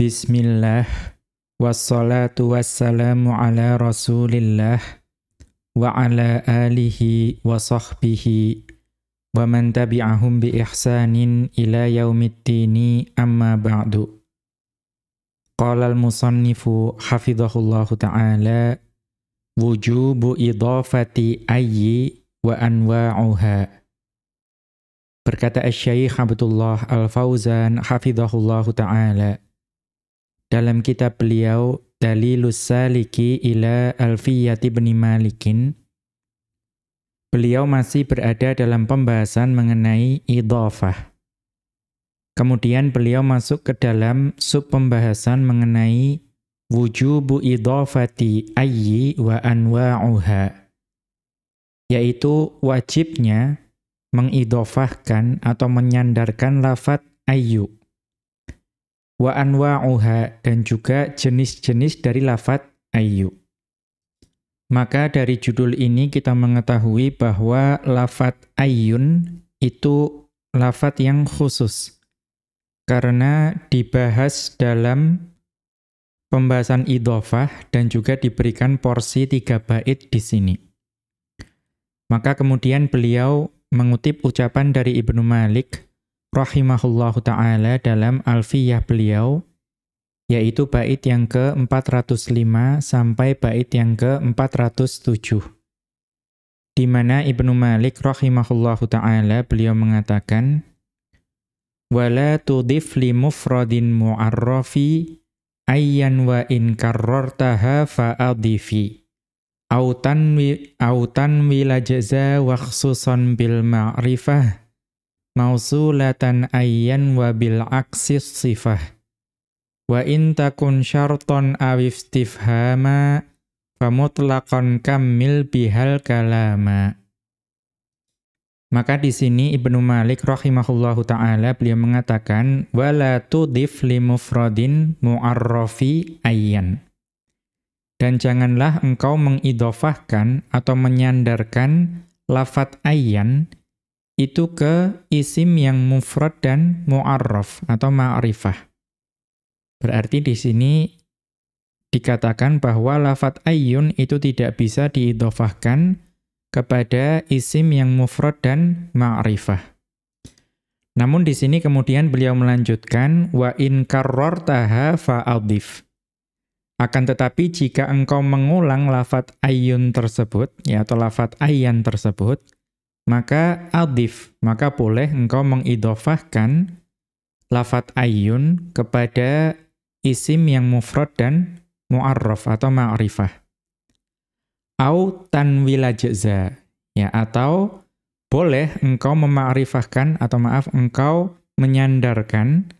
Bismillah. Wassalatu wassalamu ala rasulillah Wa ala alihi wa sahbihi Wa man tabi'ahum bi ihsanin ila yaumiddini amma ba'du. Qala al-musannifu hafidhahullahu ta'ala Wujubu idhafati ayyi wa anwa'uha. Berkata Syekh Abdullah Al-Fauzan hafizahullahu taala dalam kitab beliau Dalilus Saliki ila Alfiyati bin Malikin beliau masih berada dalam pembahasan mengenai idhafah. Kemudian beliau masuk ke dalam sub pembahasan mengenai wujubu idhafati ayyi wa anwa'uha yaitu wajibnya mengidhafahkan atau menyandarkan lafat ayyu wa anwa'uha dan juga jenis-jenis dari lafat ayyu. Maka dari judul ini kita mengetahui bahwa lafat ayyun itu lafat yang khusus. Karena dibahas dalam pembahasan idhofah dan juga diberikan porsi tiga bait di sini. Maka kemudian beliau mengutip ucapan dari Ibnu Malik rahimahullahu taala dalam Alfiyah beliau yaitu bait yang ke-405 sampai bait yang ke-407 di mana Ibnu Malik rahimahullahu taala beliau mengatakan wala tudif li mufradin mu'arrafi ayyan wa in karrartaha fa'adifi. Autan wi autan wila jaza wa khususan bil ma'rifah mausulatan ayyan wa bil aksis sifah. Wa in takun syarton awif istifhama famutlaqan kamil bihal kalama. Maka di sini Ibnu Malik rahimahullahu taala beliau mengatakan wala tudif li mufradin mu'arrafi ayyan. Dan janganlah engkau mengidhofahkan atau menyandarkan lafat ayyan itu ke isim yang mufrad dan mu'arraf atau ma'rifah. Berarti di sini dikatakan bahwa lafat ayyun itu tidak bisa diidhofahkan kepada isim yang mufrad dan ma'rifah. Namun di sini kemudian beliau melanjutkan wa in karrartaha fa'adhif. Akan tetapi jika engkau mengulang lafat ayyun tersebut ya atau lafat ayyan tersebut maka adif, maka boleh engkau mengidofahkan lafat ayun kepada isim yang mufrad dan mu'arraf atau ma'rifah. Au tanwila jeza, ya atau boleh engkau memakrifahkan atau maaf engkau menyandarkan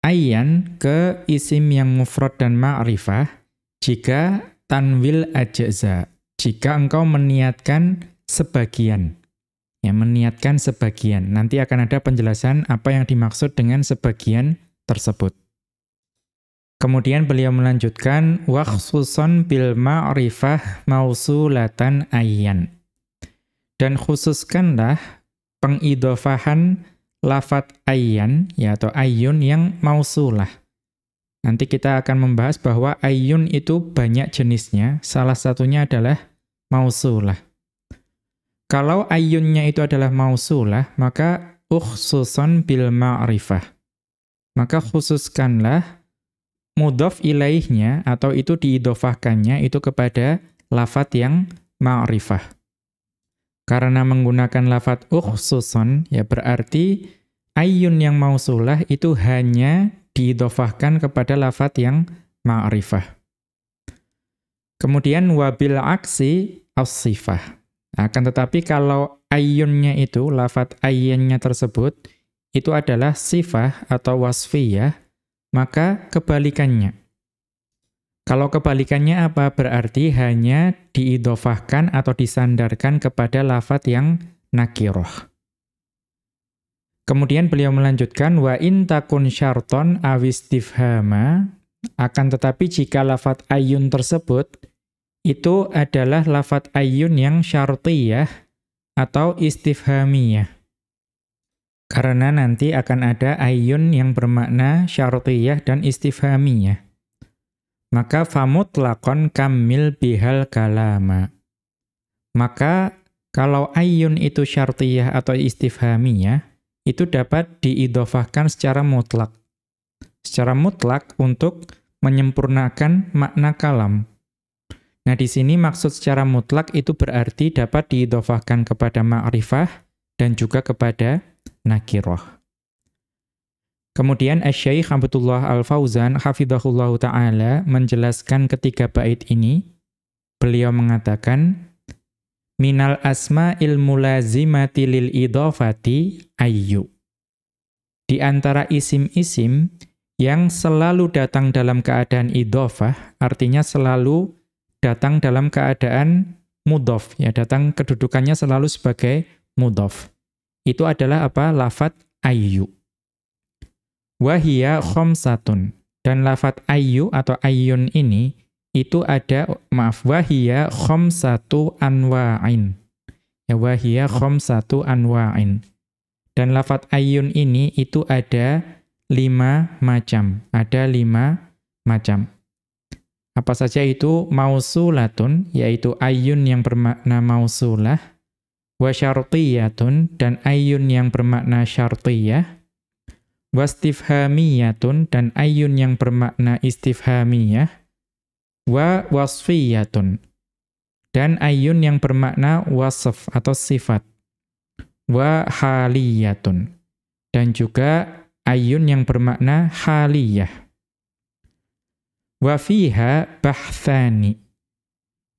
ayyan ke isim yang mufrad dan ma'rifah jika tanwil ajza, jika engkau meniatkan sebagian. Ya, meniatkan sebagian. Nanti akan ada penjelasan apa yang dimaksud dengan sebagian tersebut. Kemudian beliau melanjutkan wakhsusan bil ma'rifah mausulatan ayyan. Dan khususkanlah pengidofahan lafat ayyan ya atau ayyun yang mausulah. Nanti kita akan membahas bahwa ayyun itu banyak jenisnya, salah satunya adalah mausulah. Kalau ayunnya itu adalah mausulah, maka ukhsusan bil ma'rifah. Maka khususkanlah mudhaf ilaihnya atau itu diidofahkannya itu kepada lafat yang ma'rifah. Karena menggunakan lafat ukhsusan, ya berarti ayun yang mausulah itu hanya diidofahkan kepada lafat yang ma'rifah. Kemudian wabil aksi as-sifah. Akan tetapi kalau ayunnya itu, lafat ayunnya tersebut, itu adalah sifah atau wasfiyah, maka kebalikannya. Kalau kebalikannya apa? Berarti hanya diidofahkan atau disandarkan kepada lafat yang nakiroh. Kemudian beliau melanjutkan, wa in takun syarton awistifhama, akan tetapi jika lafat ayun tersebut itu adalah lafat ayun yang syartiyah atau istifhamiyah. Karena nanti akan ada ayun yang bermakna syartiyah dan istifhamiyah. Maka famutlakon kamil bihal kalama. Maka kalau ayun itu syartiyah atau istifhamiyah, itu dapat diidofahkan secara mutlak. Secara mutlak untuk menyempurnakan makna kalam. Nah, di sini maksud secara mutlak itu berarti dapat diidofahkan kepada ma'rifah dan juga kepada nakiroh. Kemudian Asy-Syaikh Abdullah Al-Fauzan hafizahullah taala menjelaskan ketiga bait ini. Beliau mengatakan minal asma ilmu lazimati lil idhafati ayyu. Di antara isim-isim yang selalu datang dalam keadaan idhofah, artinya selalu datang dalam keadaan mudhof, ya datang kedudukannya selalu sebagai mudhof itu adalah apa? Lafat ayyu. Wahia khomsatun. Dan lafat ayyu atau ayyun ini, itu ada, maaf, wahia khomsatu anwa'in. Ya, wahia khomsatu anwa'in. Dan lafat ayyun ini, itu ada lima macam. Ada lima macam. Apa saja itu? Mausulatun, yaitu ayyun yang bermakna mausulah. Wa syartiyatun dan ayun yang bermakna syartiyah. Wastifhamiyatun dan ayun yang bermakna istifhamiyah. Wa wasfiyatun dan ayun yang bermakna wasf atau sifat. Wa haliyatun dan juga ayun yang bermakna haliyah wa fiha bahthani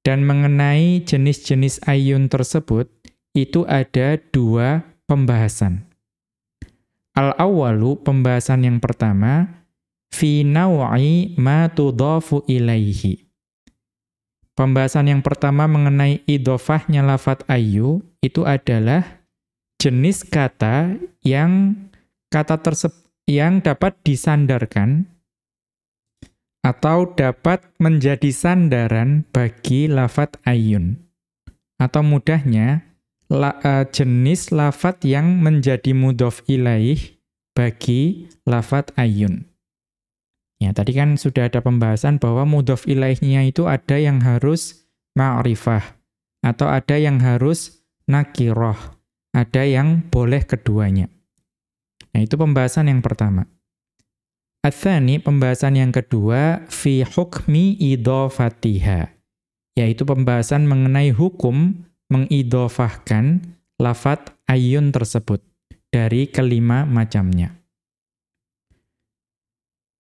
dan mengenai jenis-jenis ayun tersebut itu ada dua pembahasan. Al-awwalu, pembahasan yang pertama, fi naw'i ma tudhafu ilaihi. Pembahasan yang pertama mengenai idofahnya lafat ayu, itu adalah jenis kata yang kata tersebut yang dapat disandarkan atau dapat menjadi sandaran bagi lafat ayun. Atau mudahnya, la, uh, jenis lafat yang menjadi mudhof ilaih bagi lafat ayun. Ya, tadi kan sudah ada pembahasan bahwa mudhof ilaihnya itu ada yang harus ma'rifah atau ada yang harus nakiroh, ada yang boleh keduanya. Nah, itu pembahasan yang pertama. Athani, pembahasan yang kedua, fi hukmi idhofatiha, yaitu pembahasan mengenai hukum mengidofahkan lafat ayun tersebut dari kelima macamnya.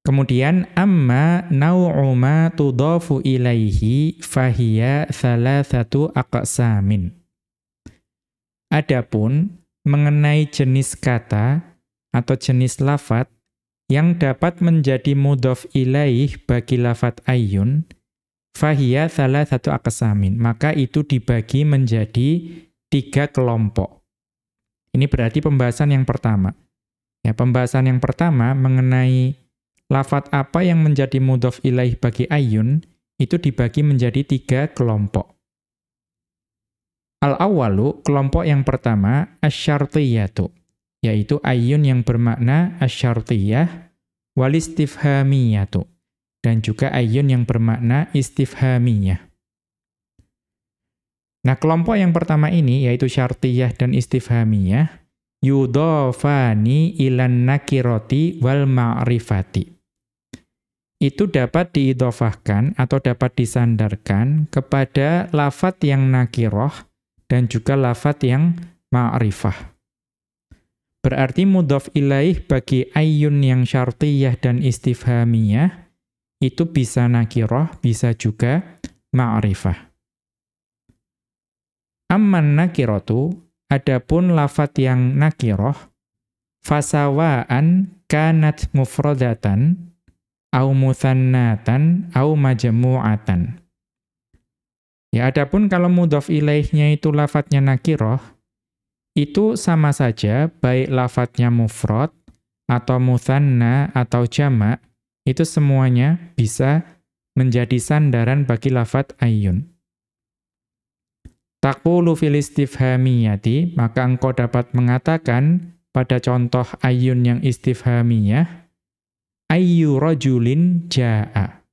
Kemudian amma nau'u ma tudhafu ilaihi fahiya thalathatu aqsamin. Adapun mengenai jenis kata atau jenis lafat yang dapat menjadi mudhaf ilaih bagi lafat ayun Fahiyya salah satu akasamin. Maka itu dibagi menjadi tiga kelompok. Ini berarti pembahasan yang pertama. Ya, pembahasan yang pertama mengenai lafat apa yang menjadi mudhof ilaih bagi ayun, itu dibagi menjadi tiga kelompok. Al-awalu, kelompok yang pertama, asyartiyatu, yaitu ayun yang bermakna asyartiyah, walistifhamiyatu dan juga ayun yang bermakna istifhamiyah. Nah, kelompok yang pertama ini yaitu syartiyah dan istifhamiyah yudhafani ilan nakiroti wal ma'rifati. Itu dapat diidofahkan atau dapat disandarkan kepada lafat yang nakiroh dan juga lafat yang ma'rifah. Berarti mudhaf ilaih bagi ayun yang syartiyah dan istifhamiyah itu bisa nakiroh, bisa juga ma'rifah. Amman nakirotu, adapun lafat yang nakiroh, fasawaan kanat mufrodatan, au muthannatan, au majmu'atan. Ya, adapun kalau mudhaf ilaihnya itu lafadznya nakiroh, itu sama saja baik lafadznya mufrad atau muthanna atau jamak itu semuanya bisa menjadi sandaran bagi lafat ayun. Taqulu fil istifhamiyati, maka engkau dapat mengatakan pada contoh ayun yang istifhamiyah, ayyu rajulin ja'a.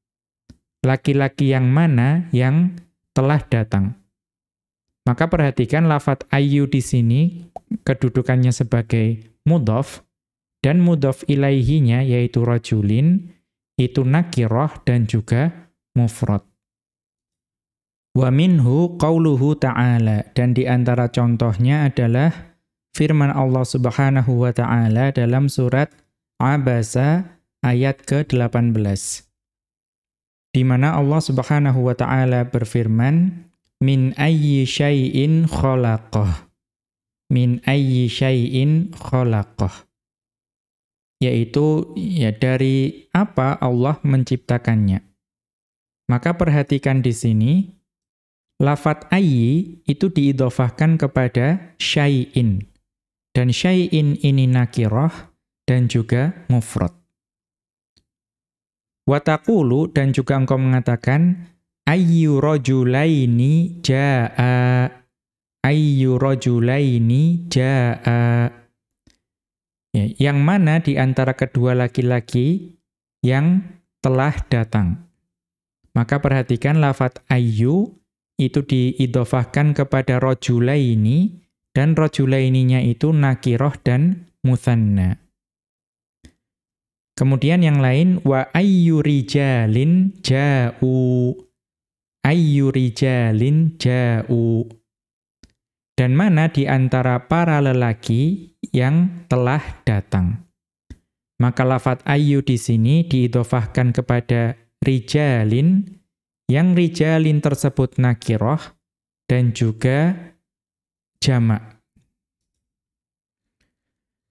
Laki-laki yang mana yang telah datang. Maka perhatikan lafat ayyu di sini kedudukannya sebagai mudhaf dan mudhaf ilaihinya yaitu rajulin itu nakirah dan juga mufrad. Wa minhu qauluhu ta'ala dan di antara contohnya adalah firman Allah Subhanahu wa taala dalam surat Abasa ayat ke-18. Di mana Allah Subhanahu wa taala berfirman, "Min ayyi syai'in khalaqah." Min ayyi syai'in khalaqah. Yaitu ya dari apa Allah menciptakannya. Maka perhatikan di sini lafat ayyi itu diidhofahkan kepada syai'in. Dan syai'in ini nakirah dan juga mufrad. Watakulu dan juga engkau mengatakan ayyu rajulaini jaa ayyu rajulaini jaa ya, yang mana di antara kedua laki-laki yang telah datang? Maka perhatikan lafat ayyu itu diidofahkan kepada rajulaini dan rajulaininya itu nakiroh dan muthanna Kemudian yang lain wa ayyu rijalin ja'u. Ayyu rijalin ja'u. Dan mana di antara para lelaki yang telah datang. Maka lafat ayyu di sini diidofahkan kepada rijalin yang rijalin tersebut nakiroh dan juga jamak.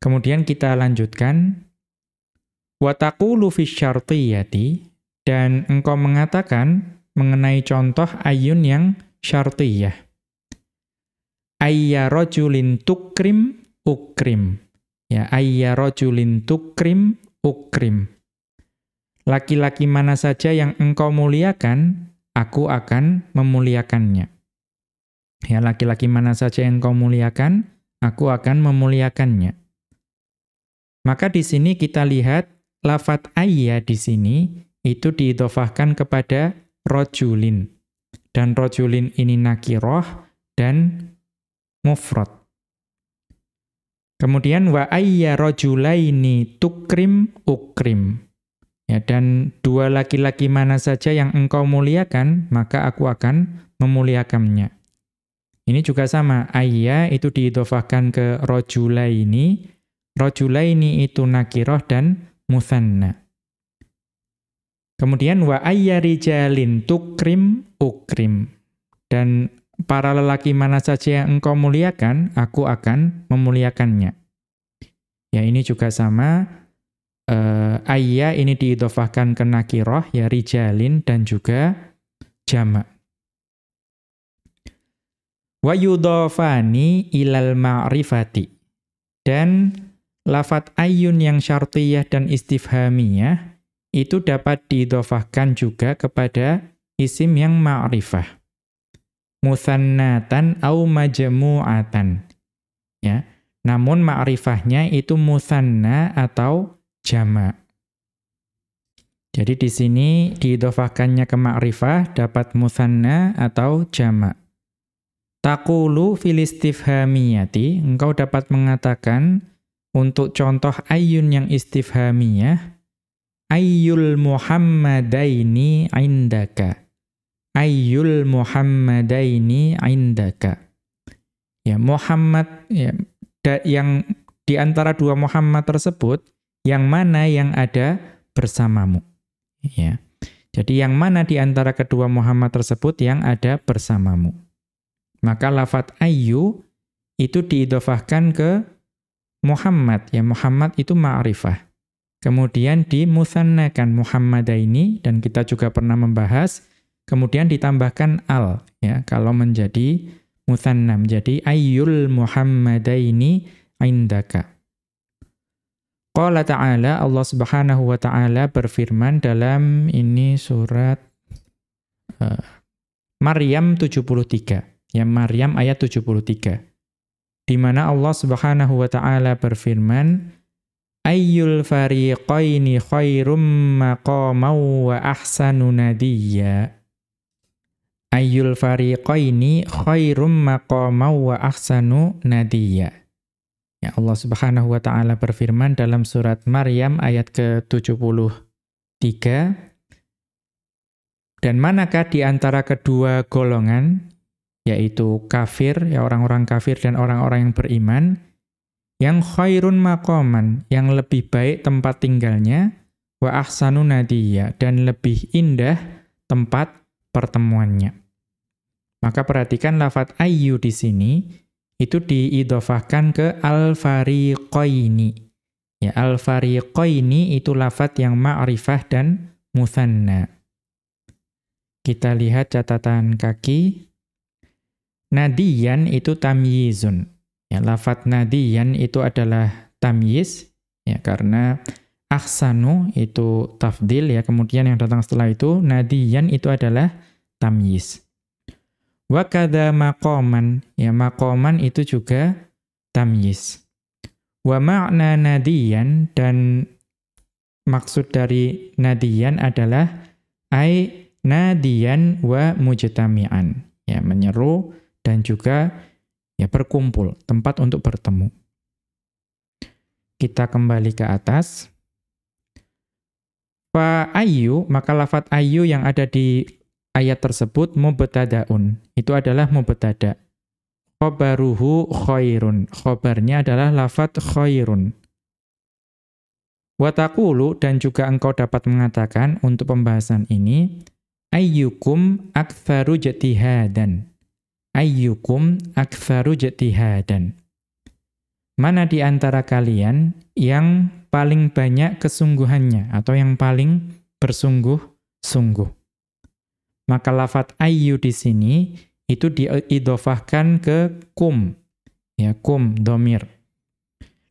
Kemudian kita lanjutkan Watakulu fi syartiyati dan engkau mengatakan mengenai contoh ayun yang syartiyah. Ayya rajulin tukrim ukrim. Ya, ayya rajulin tukrim ukrim. Laki-laki mana saja yang engkau muliakan, aku akan memuliakannya. Ya, laki-laki mana saja yang engkau muliakan, aku akan memuliakannya. Maka di sini kita lihat lafat ayya di sini itu diidofahkan kepada rojulin. Dan rojulin ini nakiroh dan mufrad. Kemudian wa ayya rojulaini tukrim ukrim. Ya, dan dua laki-laki mana saja yang engkau muliakan, maka aku akan memuliakannya. Ini juga sama, ayya itu diidofahkan ke rojulaini, rojulaini itu nakiroh dan musanna. Kemudian wa ayyarijalin tukrim ukrim. Dan para lelaki mana saja yang engkau muliakan, aku akan memuliakannya. Ya ini juga sama, uh, ayya ini diidofahkan ke nakiroh, ya rijalin dan juga jamak. Wa yudofani ilal ma'rifati. Dan lafat ayun yang syartiyah dan istifhamiyah itu dapat didofahkan juga kepada isim yang ma'rifah. Muthannatan au majmu'atan. Ya. Namun ma'rifahnya itu muthanna atau jama'. Jadi di sini diidofahkannya ke ma'rifah dapat muthanna atau jama'. Taqulu fil istifhamiyati, engkau dapat mengatakan untuk contoh ayun yang istifhamiyah, ayyul muhammadaini indaka. Ayyul muhammadaini indaka. Ya, Muhammad ya, da, yang di antara dua Muhammad tersebut, yang mana yang ada bersamamu? Ya. Jadi yang mana di antara kedua Muhammad tersebut yang ada bersamamu? Maka lafat ayyu itu diidofahkan ke Muhammad, ya Muhammad itu ma'rifah. Kemudian dimusannakan Muhammadaini dan kita juga pernah membahas kemudian ditambahkan al ya kalau menjadi musanna menjadi ayyul Muhammadaini indaka. Qala ta'ala Allah Subhanahu wa taala berfirman dalam ini surat uh, Maryam 73. Ya Maryam ayat 73. di mana Allah Subhanahu wa taala berfirman ayyul fariqaini khairum maqaman wa ahsanu nadiyya. Ayyul fariqaini khairum maqaman wa ahsanu nadiyya. Ya Allah Subhanahu wa taala berfirman dalam surat Maryam ayat ke-73 dan manakah di antara kedua golongan yaitu kafir, ya orang-orang kafir dan orang-orang yang beriman, yang khairun maqaman, yang lebih baik tempat tinggalnya, wa ahsanu nadiyya, dan lebih indah tempat pertemuannya. Maka perhatikan lafat ayyu di sini, itu diidofahkan ke al-fariqaini. Ya, al-fariqaini itu lafat yang ma'rifah dan muthanna. Kita lihat catatan kaki. Nadiyan itu tamyizun. Ya, lafat nadiyan itu adalah tamyiz ya karena ahsanu itu tafdil ya kemudian yang datang setelah itu nadiyan itu adalah tamyiz. Wa kadza maqaman ya maqaman itu juga tamyiz. Wa ma'na nadiyan dan maksud dari nadiyan adalah ai nadiyan wa mujtami'an ya menyeru dan juga ya berkumpul, tempat untuk bertemu. Kita kembali ke atas. Fa ayu, maka lafat ayu yang ada di ayat tersebut mubtadaun. Itu adalah mubtada. Khobaruhu khairun. Khobarnya adalah lafat khairun. Watakulu dan juga engkau dapat mengatakan untuk pembahasan ini ayyukum aktsaru jatihadan ayyukum aktsaru jatihadan. Mana di antara kalian yang paling banyak kesungguhannya atau yang paling bersungguh-sungguh? Maka lafat ayyu di sini itu diidofahkan ke kum. Ya, kum domir.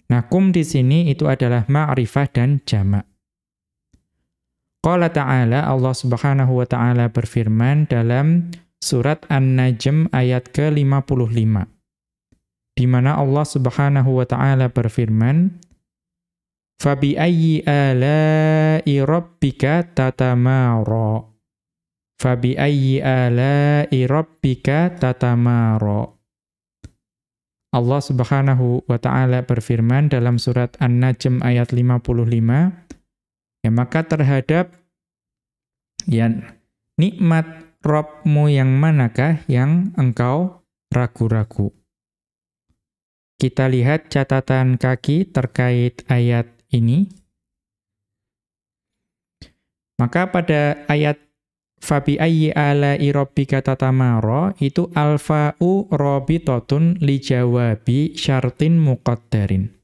Nah, kum di sini itu adalah ma'rifah dan jamak. Qala ta'ala Allah Subhanahu wa taala berfirman dalam surat An-Najm ayat ke-55. Di mana Allah Subhanahu wa taala berfirman, "Fabi ayyi ala'i rabbika tatamara?" Fabi ayyi ala'i rabbika tatamara? Allah Subhanahu wa taala berfirman dalam surat An-Najm ayat 55, ya maka terhadap ya nikmat Robmu yang manakah yang engkau ragu-ragu? Kita lihat catatan kaki terkait ayat ini. Maka pada ayat Fabi ayyi ala rabbika tatamara itu alfa'u rabitatun li jawabi syartin muqaddarin.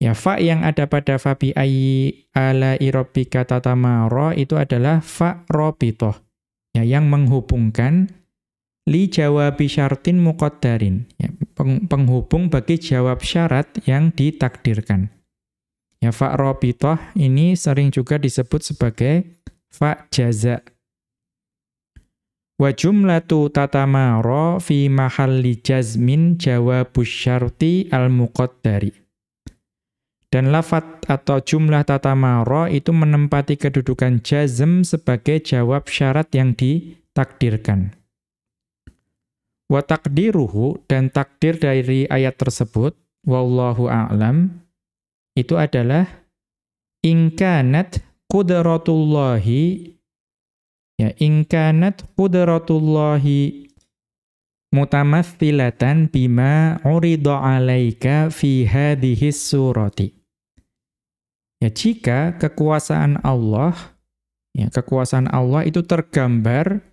Ya fa yang ada pada fabi ayyi ala rabbika tatamara itu adalah fa rabithah ya, yang menghubungkan li jawabi syartin muqaddarin, ya, peng, penghubung bagi jawab syarat yang ditakdirkan. Ya fa rabithah ini sering juga disebut sebagai fa jaza. Wa jumlatu tatamara fi mahalli jazmin jawabus syarti al-muqaddari. Dan lafat atau jumlah tatamara itu menempati kedudukan jazm sebagai jawab syarat yang ditakdirkan. Wa takdiruhu dan takdir dari ayat tersebut, wallahu a'lam, itu adalah ingkanat qudratullahi ya ingkanat qudratullahi mutamathilatan bima urida alaika fi hadhihi surati. Ya jika kekuasaan Allah ya kekuasaan Allah itu tergambar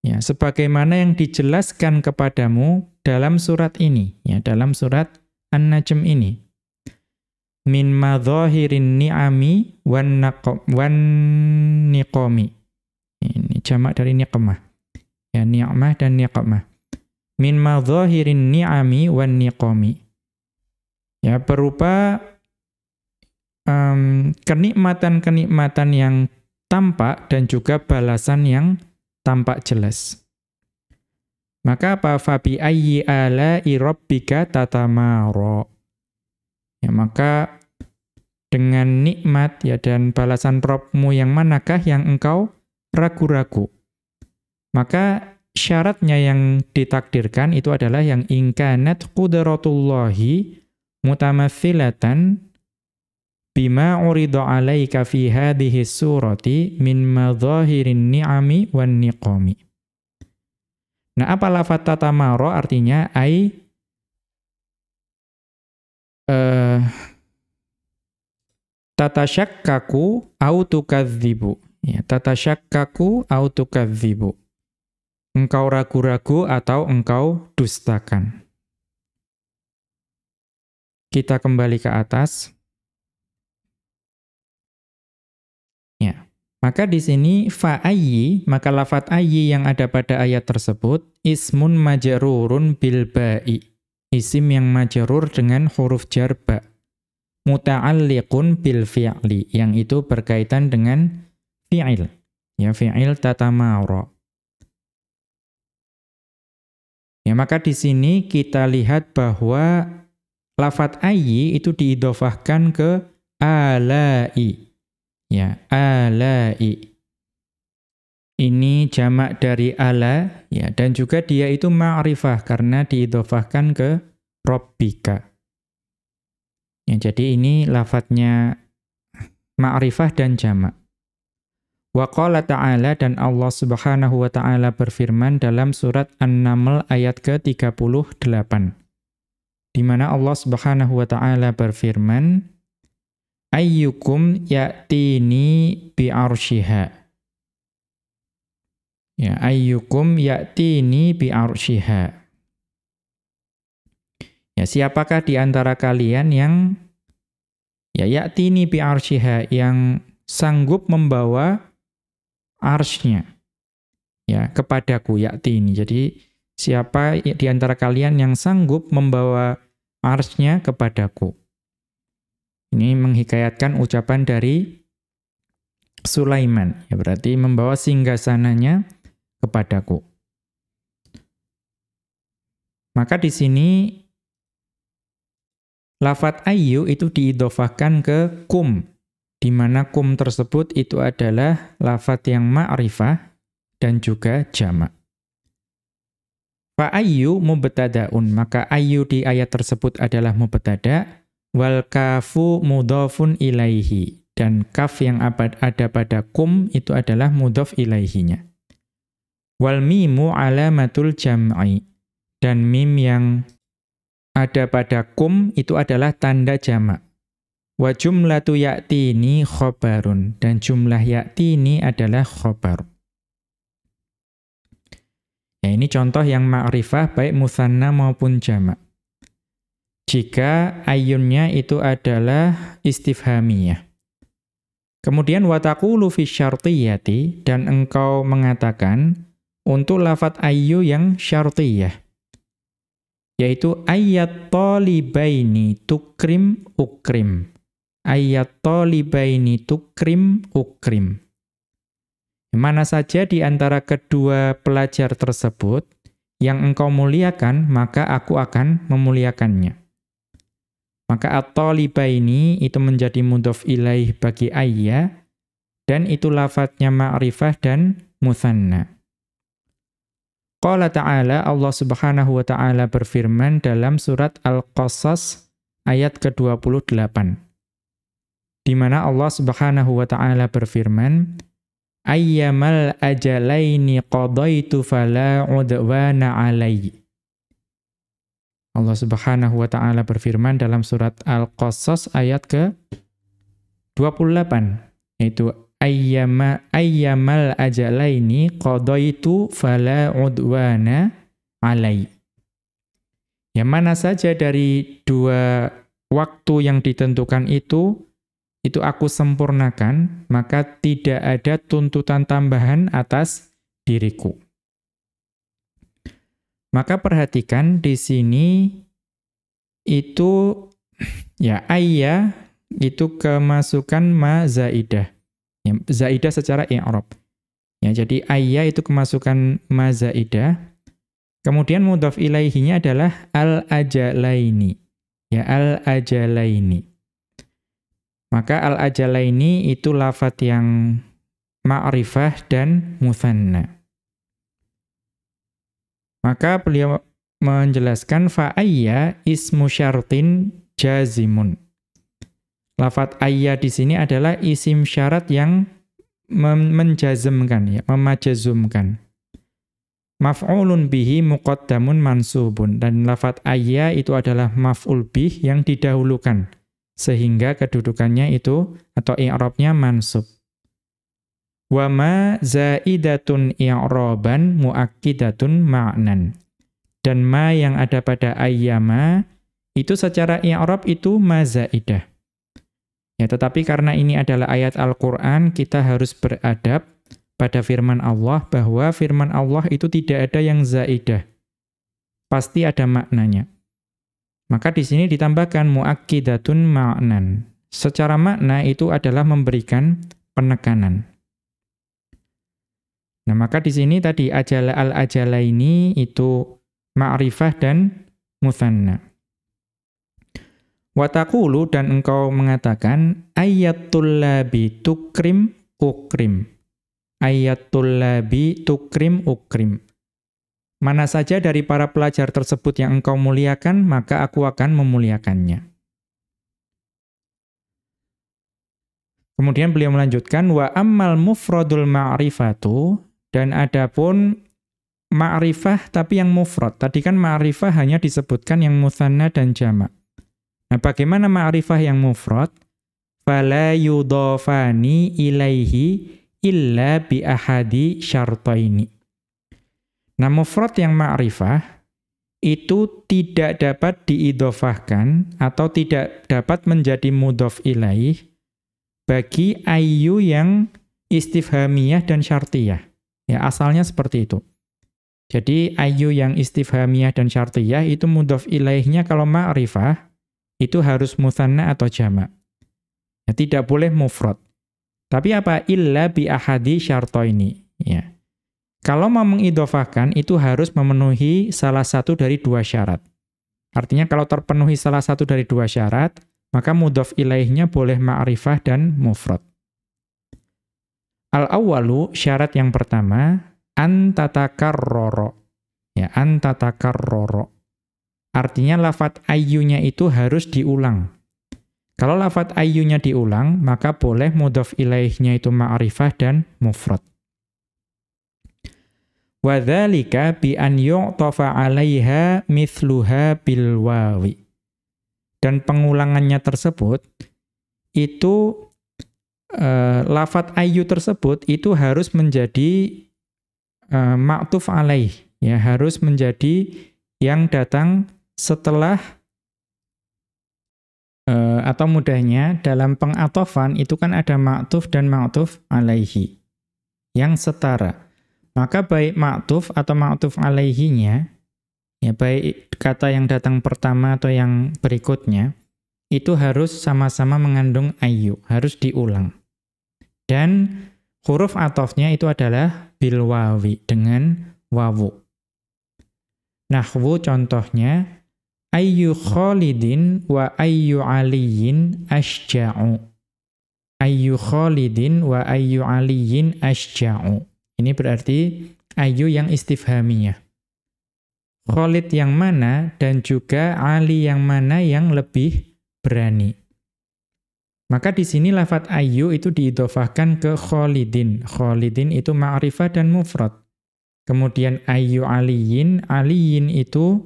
ya sebagaimana yang dijelaskan kepadamu dalam surat ini ya dalam surat An-Najm ini. Min madzahirin ni'ami wan wan niqami. Ini jamak dari niqmah. Ya ni'mah dan niqmah min madzahirin ni'ami wan niqami ya berupa kenikmatan-kenikmatan um, yang tampak dan juga balasan yang tampak jelas. Maka apa fabi ayyi ala rabbika tatamaro. Ya maka dengan nikmat ya dan balasan Robmu yang manakah yang engkau ragu-ragu. Maka syaratnya yang ditakdirkan itu adalah yang ingkanat qudratullahi mutamathilatan bima urida alaika fi hadhihi surati min madhahirin ni'ami wan niqami. Nah, apa lafat tatamaro artinya ai uh, tatasyakkaku au tukadzibu. Ya, tatasyakkaku. Engkau ragu-ragu atau engkau dustakan. Kita kembali ke atas. Maka di sini fa'ayyi, maka lafat ayyi yang ada pada ayat tersebut ismun majrurun bil ba'i. Isim yang majrur dengan huruf jar ba. Muta'alliqun bil fi'li, yang itu berkaitan dengan fi'il. Ya fi'il tatamara. Ya maka di sini kita lihat bahwa lafat ayyi itu diidofahkan ke alai Ya, alai. Ini jamak dari ala, ya, dan juga dia itu ma'rifah karena diidhofahkan ke rabbika. Ya, jadi ini lafadznya ma'rifah dan jamak. Wa qala ta'ala dan Allah Subhanahu wa taala berfirman dalam surat An-Naml ayat ke-38. Di mana Allah Subhanahu wa taala berfirman, ayyukum ya'tini bi'arsyiha. Ya, ayyukum ya'tini bi'arsyiha. Ya, siapakah di antara kalian yang ya ya'tini bi'arsyiha yang sanggup membawa arsnya ya kepadaku ya'tini. Jadi siapa di antara kalian yang sanggup membawa arsnya kepadaku? Ini menghikayatkan ucapan dari Sulaiman. Ya berarti membawa singgasananya kepadaku. Maka di sini lafat ayu itu diidofahkan ke kum. Di mana kum tersebut itu adalah lafat yang ma'rifah dan juga jamak. Fa ayu mubtadaun, maka ayu di ayat tersebut adalah mubtada wal kafu mudhafun ilaihi dan kaf yang ada pada kum itu adalah mudhaf ilaihinya. Wal mimu alamatul jam'i dan mim yang ada pada kum itu adalah tanda jamak. Wa jumlatu ya'tini khobarun dan jumlah ya'tini adalah khobar. Ya ini contoh yang ma'rifah baik musanna maupun jamak jika ayunnya itu adalah istifhamiyah. Kemudian wataqulu fi syartiyati dan engkau mengatakan untuk lafat ayu yang syartiyah yaitu ayat talibaini tukrim ukrim. Ayat talibaini tukrim ukrim. Mana saja di antara kedua pelajar tersebut yang engkau muliakan, maka aku akan memuliakannya. Maka at-talibaini itu menjadi mudhof ilaih bagi ayya dan itu lafadznya ma'rifah dan muthanna. Qala ta'ala Allah Subhanahu wa taala berfirman dalam surat Al-Qasas ayat ke-28. Di mana Allah Subhanahu wa taala berfirman, "Ayyamal ajalaini qadaitu fala udwana alayya." Allah Subhanahu wa taala berfirman dalam surat Al-Qasas ayat ke 28 yaitu ayyama ayyamal ajalaini qadaitu fala udwana alai. Yang mana saja dari dua waktu yang ditentukan itu itu aku sempurnakan, maka tidak ada tuntutan tambahan atas diriku. Maka perhatikan di sini itu ya ayya itu kemasukan ma zaidah. Ya, zaidah secara i'rab. Ya, jadi ayya itu kemasukan ma zaidah Kemudian mudhaf ilaihinya adalah al-ajalaini. Ya, al-ajalaini. Maka al-ajalaini itu lafat yang ma'rifah dan muthanna. Maka beliau menjelaskan fa'ayya ismu syartin jazimun. Lafat ayya di sini adalah isim syarat yang menjazmkan ya, memajazumkan. Maf'ulun bihi muqaddamun mansubun dan lafat ayya itu adalah maf'ul bih yang didahulukan sehingga kedudukannya itu atau i'rabnya mansub. Wa ma zaidatun i'raban muakkidatun ma'nan. Dan ma yang ada pada ayyama itu secara i'rab itu ma zaidah. Ya, tetapi karena ini adalah ayat Al-Qur'an, kita harus beradab pada firman Allah bahwa firman Allah itu tidak ada yang zaidah. Pasti ada maknanya. Maka di sini ditambahkan muakkidatun ma'nan. Secara makna itu adalah memberikan penekanan. Nah, maka di sini tadi ajala al-ajala ini itu ma'rifah dan muthanna. Watakulu dan engkau mengatakan ayatul labi tukrim ukrim. Ayatul labi tukrim ukrim. Mana saja dari para pelajar tersebut yang engkau muliakan, maka aku akan memuliakannya. Kemudian beliau melanjutkan wa ammal mufradul ma'rifatu dan adapun ma'rifah tapi yang mufrad. Tadi kan ma'rifah hanya disebutkan yang muthanna dan jamak. Nah, bagaimana ma'rifah yang mufrad? Fala ilaihi illa bi ahadi syartaini. Nah, mufrad yang ma'rifah itu tidak dapat diidofahkan atau tidak dapat menjadi mudhof ilaih bagi ayu yang istifhamiyah dan syartiyah. Ya, asalnya seperti itu. Jadi ayu yang istifhamiyah dan syartiyah itu mudhof ilaihnya kalau ma'rifah itu harus muthanna atau jamak. Ya, tidak boleh mufrad. Tapi apa? Illa bi ahadi syartoini. Ya. Kalau mau mengidofahkan, itu harus memenuhi salah satu dari dua syarat. Artinya kalau terpenuhi salah satu dari dua syarat, maka mudhof ilaihnya boleh ma'rifah dan mufrad. Al-awwalu, syarat yang pertama, antatakarroro. Ya, antatakarroro. Artinya lafat ayyunya itu harus diulang. Kalau lafat ayyunya diulang, maka boleh mudhof ilaihnya itu ma'rifah dan mufrad. Wadzalika bi an yu'tafa 'alaiha mithluha bil wawi. Dan pengulangannya tersebut itu uh, lafat ayu tersebut itu harus menjadi uh, ma'tuf alaih ya harus menjadi yang datang setelah uh, atau mudahnya dalam pengatofan itu kan ada ma'tuf dan ma'tuf alaihi yang setara maka baik ma'tuf atau ma'tuf alaihinya, ya baik kata yang datang pertama atau yang berikutnya, itu harus sama-sama mengandung ayu, harus diulang. Dan huruf atofnya itu adalah bil wawi, dengan wawu. Nahwu contohnya, ayyu khalidin wa ayyu aliyin asja'u. Ayyu khalidin wa ayyu aliyin asja'u. Ini berarti ayu yang istifhamiyah. Khalid yang mana dan juga Ali yang mana yang lebih berani. Maka di sini lafat ayu itu diidofahkan ke Khalidin. Khalidin itu ma'rifah dan mufrad. Kemudian ayu aliyin, aliyin itu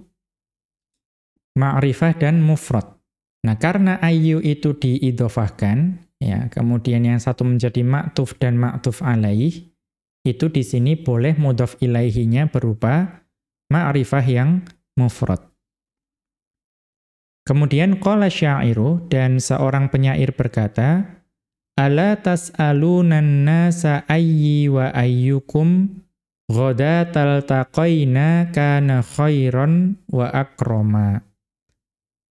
ma'rifah dan mufrad. Nah, karena ayu itu diidofahkan, ya, kemudian yang satu menjadi ma'tuf dan ma'tuf alaih, itu di sini boleh mudhaf ilaihinya berupa ma'rifah yang mufrad. Kemudian qala syairu dan seorang penyair berkata, "Ala tas'alunan nasa ayyi wa ayyukum ghadatal taqaina kana khairan wa akrama."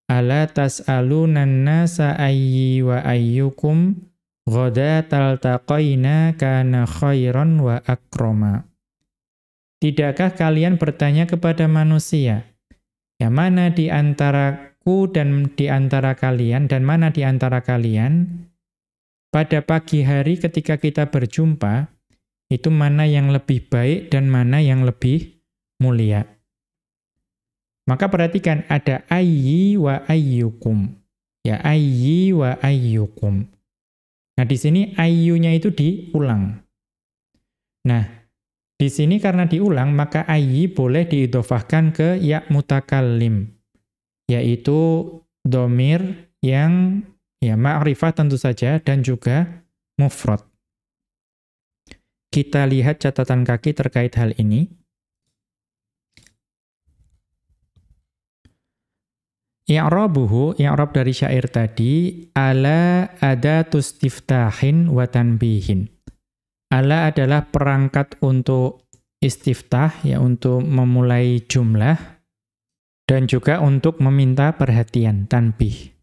Ala tas'alunan nasa ayyi wa ayyukum Ghoda taltaqaina kana khairan wa akroma. tidakkah kalian bertanya kepada manusia, ya mana di antaraku dan di antara kalian, dan mana di antara kalian, pada pagi hari ketika kita berjumpa, itu mana yang lebih baik dan mana yang lebih mulia. Maka perhatikan ada ayyi wa ayyukum. Ya ayyi wa ayyukum. Nah, di sini ayyunya itu diulang. Nah, di sini karena diulang maka ayyi boleh diidofahkan ke ya mutakallim. Yaitu domir yang ya ma'rifah tentu saja dan juga mufrad. Kita lihat catatan kaki terkait hal ini. I'rabuhu, i'rab dari syair tadi, ala ada tustiftahin wa tanbihin. Ala adalah perangkat untuk istiftah, ya untuk memulai jumlah, dan juga untuk meminta perhatian, tanbih.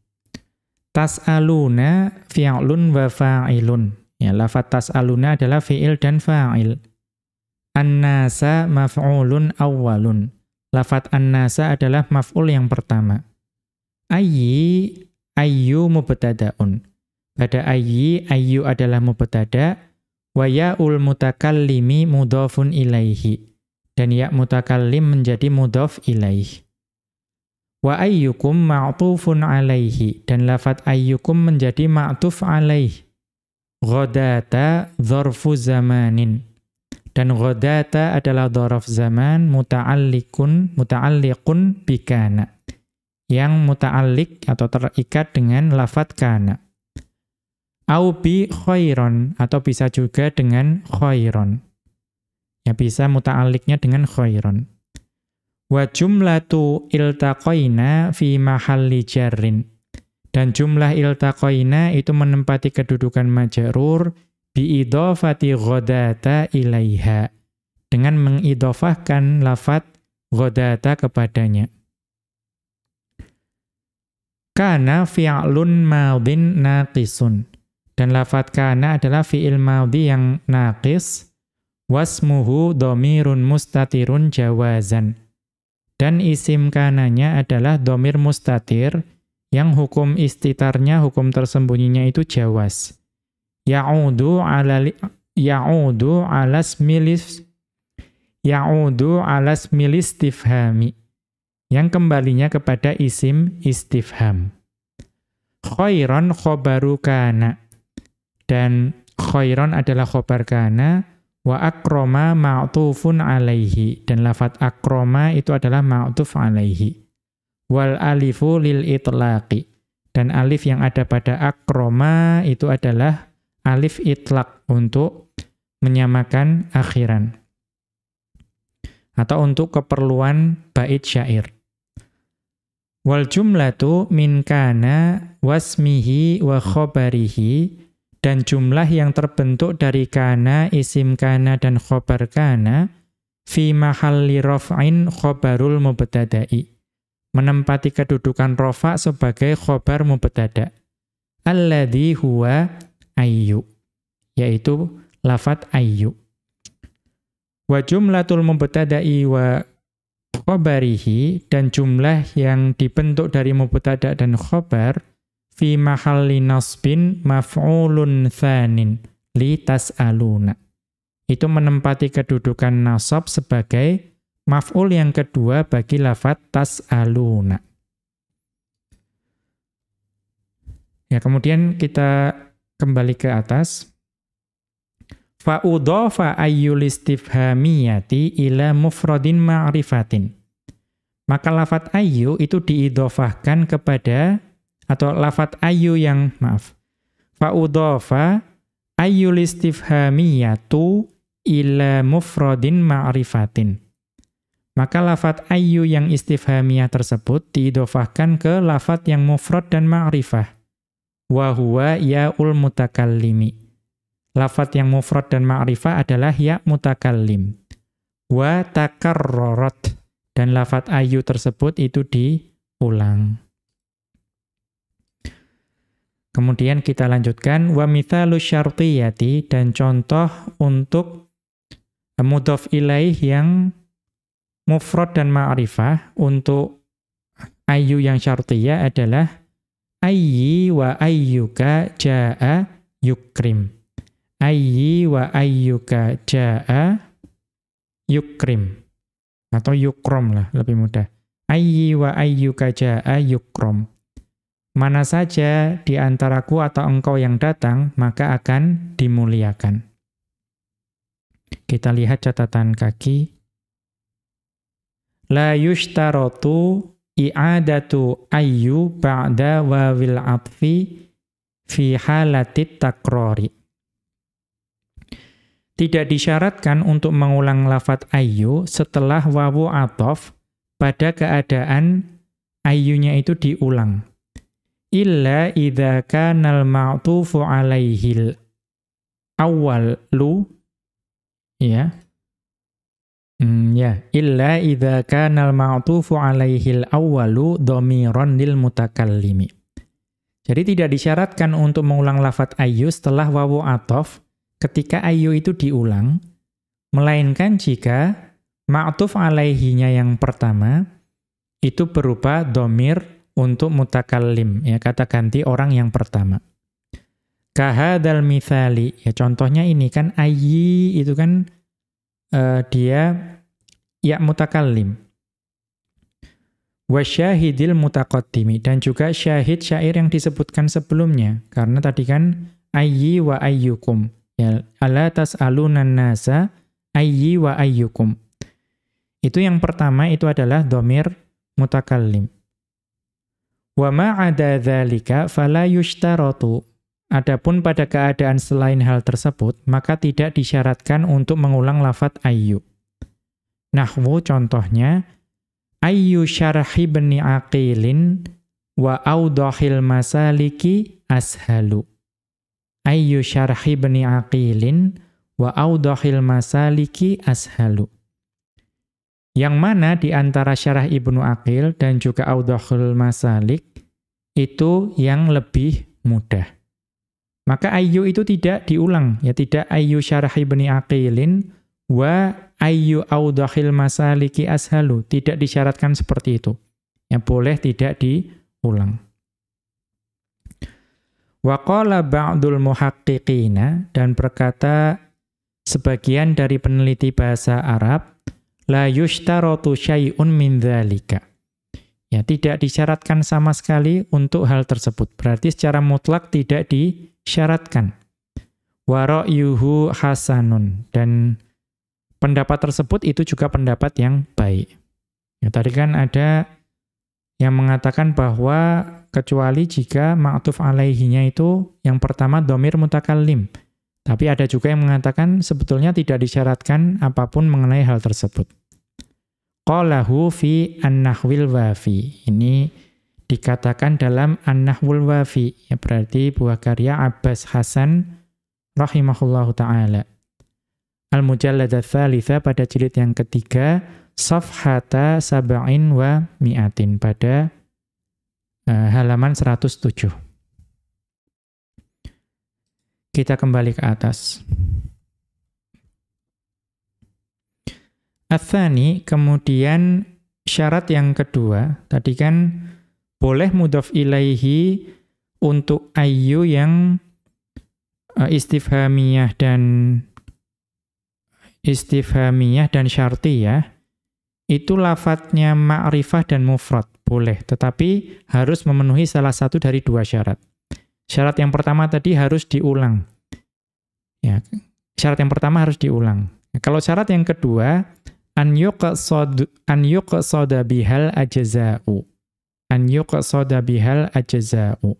Tas'aluna fi'lun wa fa'ilun. Ya, lafat tas'aluna adalah fi'il dan fa'il. An-nasa maf'ulun awwalun. Lafat an-nasa adalah maf'ul yang pertama. Ayyi, ayyu mubtada'un. Pada ayyi, ayyu adalah mubtada, wa ya'ul mutakallimi mudhafun ilaihi. Dan ya mutakallim menjadi mudhaf ilaihi. Wa ayyukum ma'tufun alaihi. Dan lafat ayyukum menjadi ma'tuf alaihi. Ghodata dhorfu zamanin. Dan ghodata adalah dhorf zaman muta'allikun, muta'allikun bikana yang muta'allik atau terikat dengan lafat kana. Au bi khairon atau bisa juga dengan khairon. Ya bisa muta'alliknya dengan khairon. Wa jumlatu iltaqaina fi mahalli jarrin. Dan jumlah iltaqaina itu menempati kedudukan majrur bi idhafati ghodata ilaiha. Dengan mengidhafahkan lafat ghodata kepadanya. Kana fi'lun madin naqisun. Dan lafat kana adalah fi'il madhi yang naqis. Wasmuhu domirun mustatirun jawazan. Dan isim kananya adalah domir mustatir, yang hukum istitarnya, hukum tersembunyinya itu jawaz. Ya'udu ala ya'udu ala smilis ya'udu ala smilistifhami yang kembalinya kepada isim istifham. Khairon khobaru kana. Dan khairon adalah khobar kana, wa akroma ma'tufun alaihi. Dan lafat akroma itu adalah ma'tuf alaihi. Wal alifu lil itlaqi. Dan alif yang ada pada akroma itu adalah alif itlaq untuk menyamakan akhiran. Atau untuk keperluan bait syair. Wal jumlatu min kana wasmihi wa khobarihi dan jumlah yang terbentuk dari kana, isim kana dan khobar kana fi mahalli raf'in khobarul mubtada'i. Menempati kedudukan rofa sebagai khobar mubtada. Alladhi huwa ayyu yaitu lafat ayyu. Wa jumlatul mubtada'i wa khobarihi dan jumlah yang dibentuk dari mubtada dan khobar fi mahalli nasbin maf'ulun thanin li tas'aluna. Itu menempati kedudukan nasab sebagai maf'ul yang kedua bagi lafat tas'aluna. Ya, kemudian kita kembali ke atas. Fa'udhafa ayyul istifhamiyati ila mufradin ma'rifatin. Maka lafat ayyu itu diidhofahkan kepada atau lafat ayyu yang maaf. Fa'udhafa ayyul istifhamiyatu ila mufradin ma'rifatin. Maka lafat ayyu yang istifhamiyah tersebut diidhofahkan ke lafat yang mufrad dan ma'rifah. Wa huwa ya'ul mutakallimi Lafat yang mufrad dan ma'rifah adalah ya mutakallim. Wa takarrorat. Dan lafat ayu tersebut itu diulang. Kemudian kita lanjutkan wa mithalu syartiyati dan contoh untuk mudhaf ilaih yang mufrad dan ma'rifah untuk ayu yang syartiyah adalah ayyi wa ayyuka jaa yukrim. Ayyi wa ayyuka jaa yukrim. Atau yukrom lah, lebih mudah. Ayyi wa ayyuka jaa yukrom. Mana saja di antaraku atau engkau yang datang, maka akan dimuliakan. Kita lihat catatan kaki. La yushtarotu i'adatu ayyu ba'da wawil atfi fi halatit takrori. Tidak disyaratkan untuk mengulang lafat ayyu setelah wawu atof pada keadaan ayyunya itu diulang. Illa idza kanal ma'tufu alaihil awal lu ya. Hmm, ya. Illa idza kanal ma'tufu alaihil awwalu dhamiran lil mutakallimi. Jadi tidak disyaratkan untuk mengulang lafat ayu setelah wawu atof ketika ayu itu diulang melainkan jika ma'tuf alaihinya yang pertama itu berupa domir untuk mutakallim, ya kata ganti orang yang pertama. Kahadal mithali, ya contohnya ini kan ayyi itu kan uh, dia ya mutakallim. Wasyahidil mutaqaddimi dan juga syahid syair yang disebutkan sebelumnya karena tadi kan ayyi wa ayyukum ya ala tas'alunan nasa ayyi wa ayyukum. Itu yang pertama itu adalah domir mutakallim. Wa ma'ada dzalika fala yushtaratu. Adapun pada keadaan selain hal tersebut, maka tidak disyaratkan untuk mengulang lafat ayyu. Nahwu contohnya, ayyu syarhi bni aqilin wa audahil masaliki ashalu. Ayyu syarhi bni aqilin wa audahil masaliki ashalu. Yang mana di antara syarah Ibnu Aqil dan juga Audahul Masalik itu yang lebih mudah. Maka ayu itu tidak diulang, ya tidak ayu syarah Ibnu Aqilin wa ayu Audahil Masaliki ashalu, tidak disyaratkan seperti itu. Ya boleh tidak diulang. Wa qala ba'dul muhaqqiqina dan berkata sebagian dari peneliti bahasa Arab la yushtaratu syai'un min dzalika. Ya, tidak disyaratkan sama sekali untuk hal tersebut. Berarti secara mutlak tidak disyaratkan. Wa ra'yuhu hasanun dan pendapat tersebut itu juga pendapat yang baik. Ya, tadi kan ada yang mengatakan bahwa kecuali jika ma'tuf alaihinya itu yang pertama domir mutakallim. Tapi ada juga yang mengatakan sebetulnya tidak disyaratkan apa pun mengenai hal tersebut. Qalahu fi an-nahwil wafi. Ini dikatakan dalam an-nahwul wafi. Ya, berarti buah karya Abbas Hasan rahimahullahu ta'ala. Al-Mujallada Thalitha pada jilid yang ketiga, Safhata Saba'in wa Mi'atin pada uh, halaman 107. Kita kembali ke atas. Athani, kemudian syarat yang kedua, tadi kan boleh mudhaf ilaihi untuk ayu yang uh, istifhamiyah dan istifhamiyah dan syartiyah, itu lafadznya ma'rifah dan mufrad, boleh. Tetapi harus memenuhi salah satu dari dua syarat. Syarat yang pertama tadi harus diulang. Ya, syarat yang pertama harus diulang. Kalau syarat yang kedua, an yuqsad yuqsada bihal ajza'u an yuqsada bihal ajza'u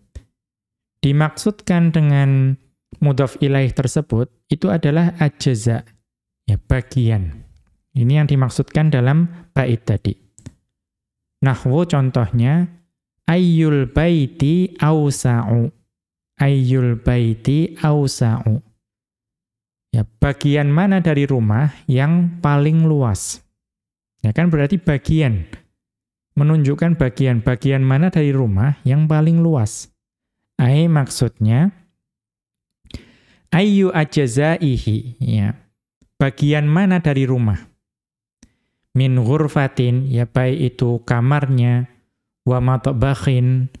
dimaksudkan dengan mudhaf ilaih tersebut itu adalah ajza ya bagian ini yang dimaksudkan dalam bait tadi nahwu contohnya ayyul baiti ausa'u ayyul baiti ausa'u Ya, bagian mana dari rumah yang paling luas? Ya kan berarti bagian. Menunjukkan bagian-bagian mana dari rumah yang paling luas. Ai maksudnya ayu ajzaihi ya. bagian mana dari rumah. Min ghurfatin, ya baik itu kamarnya, wa matbakhin,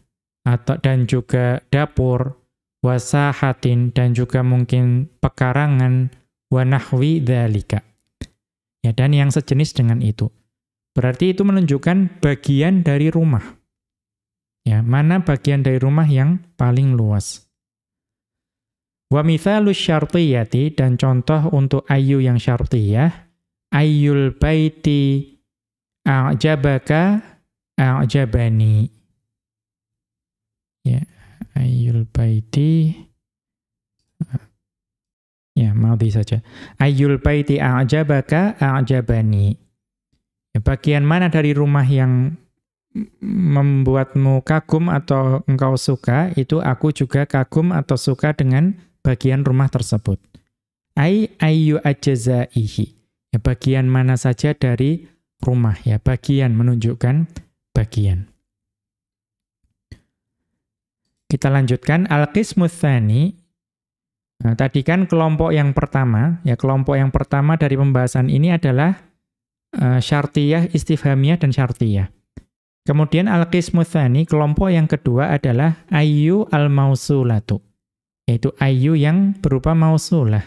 atau dan juga dapur, wasahatin, dan juga mungkin pekarangan, wa nahwi dhalika. Ya, dan yang sejenis dengan itu. Berarti itu menunjukkan bagian dari rumah. Ya, mana bagian dari rumah yang paling luas. Wa mithalus syartiyati dan contoh untuk ayu yang syartiyah ayyul baiti a'jabaka a'jabani ya ayyul baiti ya madhi saja ayyul baiti a'jabaka a'jabani ya, bagian mana dari rumah yang membuatmu kagum atau engkau suka itu aku juga kagum atau suka dengan bagian rumah tersebut. Ai ayyu ajzaihi. Ya, bagian mana saja dari rumah ya, bagian menunjukkan bagian. Kita lanjutkan al-qismu tsani. Nah, tadi kan kelompok yang pertama, ya kelompok yang pertama dari pembahasan ini adalah uh, syartiyah, istifhamiyah dan syartiyah. Kemudian al-qismu tsani, kelompok yang kedua adalah ayyu al-mausulatu yaitu ayu yang berupa mausulah.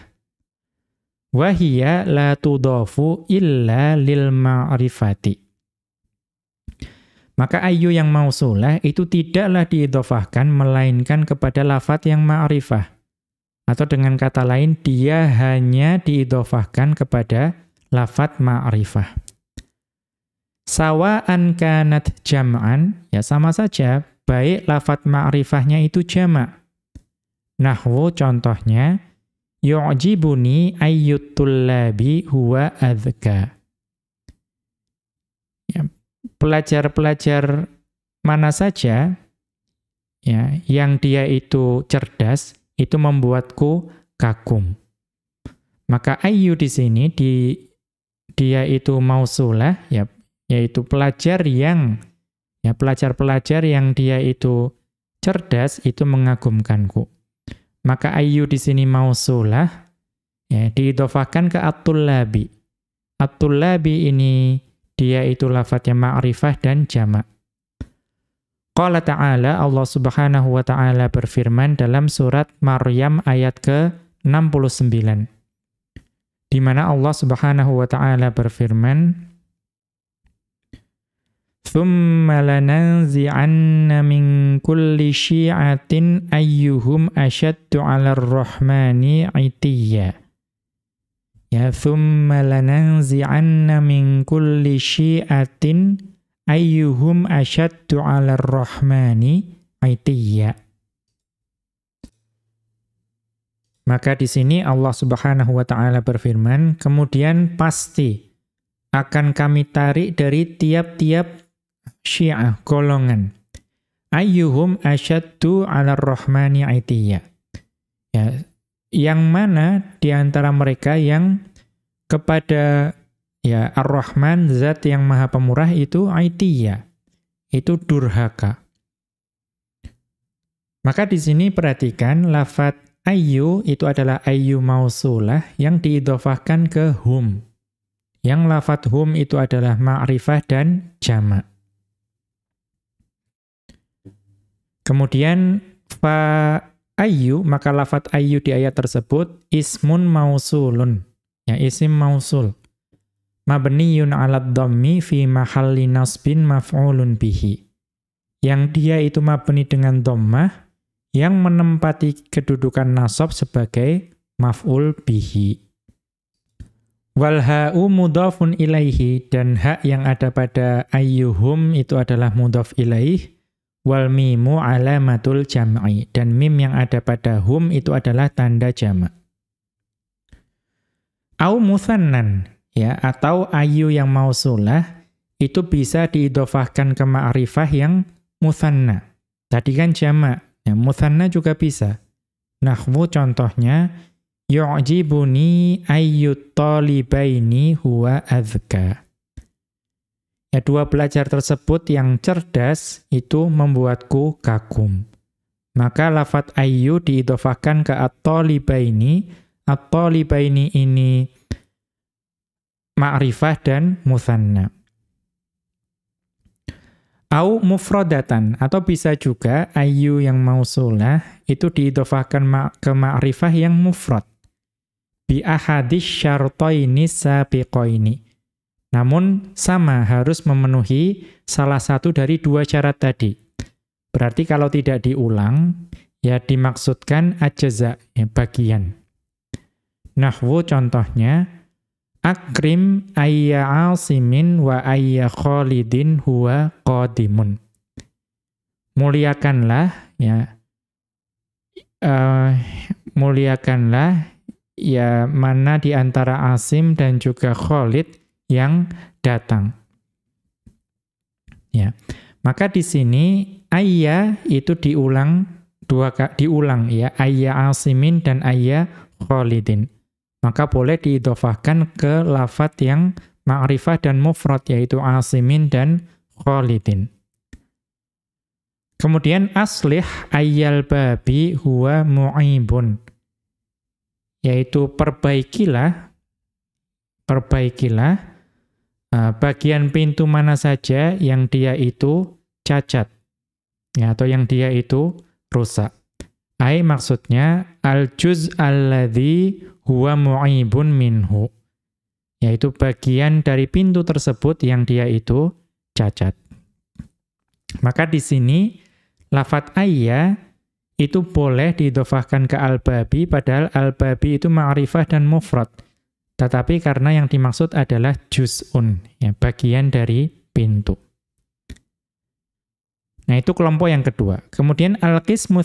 Wahia la tudofu illa lil ma'rifati. Maka ayu yang mausulah itu tidaklah diidofahkan melainkan kepada lafat yang ma'rifah. Atau dengan kata lain, dia hanya diidofahkan kepada lafat ma'rifah. Sawa'an kanat jam'an, ya sama saja, baik lafat ma'rifahnya itu jamak Nahwu contohnya, yu'jibuni ayyutullabi huwa adhka. Ya, pelajar-pelajar mana saja ya yang dia itu cerdas itu membuatku kagum. Maka ayyu di sini di dia itu mausulah ya yaitu pelajar yang ya pelajar-pelajar yang dia itu cerdas itu mengagumkanku. Maka ayu di sini mausulah ya diidhofahkan ke at-tullabi. At-tullabi ini dia itu lafadznya ma'rifah dan jamak. Qala ta'ala Allah Subhanahu wa taala berfirman dalam surat Maryam ayat ke-69. Di mana Allah Subhanahu wa taala berfirman ثُمَّ لَنَنْزِعَنَّ مِنْ كُلِّ شِيعَةٍ أَيُّهُمْ أَشَدُّ عَلَى الرَّحْمَنِ عِتِيًّا Ya, ثُمَّ لَنَنْزِعَنَّ مِنْ كُلِّ شِيعَةٍ أَيُّهُمْ أَشَدُّ عَلَى الرَّحْمَنِ عِتِيًّا Maka di sini Allah Subhanahu wa taala berfirman, kemudian pasti akan kami tarik dari tiap-tiap syiah, golongan. Ayyuhum asyaddu ala rahmani aitiyya. Ya, yang mana di antara mereka yang kepada ya Ar-Rahman zat yang maha pemurah itu aitiyya. Itu durhaka. Maka di sini perhatikan lafat ayyu itu adalah ayyu mausulah yang diidhofahkan ke hum. Yang lafat hum itu adalah ma'rifah dan jamak. Kemudian fa ayyu maka lafat ayyu di ayat tersebut ismun mausulun. Ya isim mausul. Mabniyun 'ala dhammi fi mahalli nasbin maf'ulun bihi. Yang dia itu mabni dengan dhammah yang menempati kedudukan nasab sebagai maf'ul bihi. Wal ha'u mudhafun ilaihi dan hak yang ada pada ayyuhum itu adalah mudhaf ilaih Wal mimu alamatul jam'i. Dan mim yang ada pada hum itu adalah tanda jamak. Au musannan, ya, atau ayu yang mausulah, itu bisa diidofahkan ke ma'rifah yang musanna. Tadi kan jamak, ya, musanna juga bisa. Nahwu contohnya, yu'jibuni ayyut talibaini huwa azka. Dua belajar tersebut yang cerdas itu membuatku kagum. Maka lafat ayyu diidofahkan ke at-talibaini. At-talibaini ini ma'rifah dan muthanna. Au mufrodatan, atau bisa juga ayu yang mausulah itu diidofahkan ke ma'rifah yang mufrad. Bi ahadis syartoini sabiqoini. Namun sama harus memenuhi salah satu dari dua syarat tadi. Berarti kalau tidak diulang, ya dimaksudkan ajaza, ya bagian. Nahwu contohnya, Akrim ayya asimin wa ayya khalidin huwa qadimun. Muliakanlah, ya, uh, muliakanlah, ya mana di antara Asim dan juga Khalid yang datang. Ya. Maka di sini ayya itu diulang dua diulang ya, ayya asimin dan ayya khalidin maka boleh diidofahkan ke lafat yang ma'rifah dan mufrad, yaitu asimin dan khalidin. Kemudian aslih ayyal babi huwa mu'ibun. Yaitu perbaikilah, perbaikilah uh, bagian pintu mana saja yang dia itu cacat. Ya, atau yang dia itu rusak. Ai maksudnya al-juz alladhi huwa mu'ibun minhu. Yaitu bagian dari pintu tersebut yang dia itu cacat. Maka di sini lafat ayya itu boleh didofahkan ke al-babi padahal al-babi itu ma'rifah dan mufrad. Tetapi karena yang dimaksud adalah juz'un, ya, bagian dari pintu. Nah, itu kelompok yang kedua. Kemudian al-qismu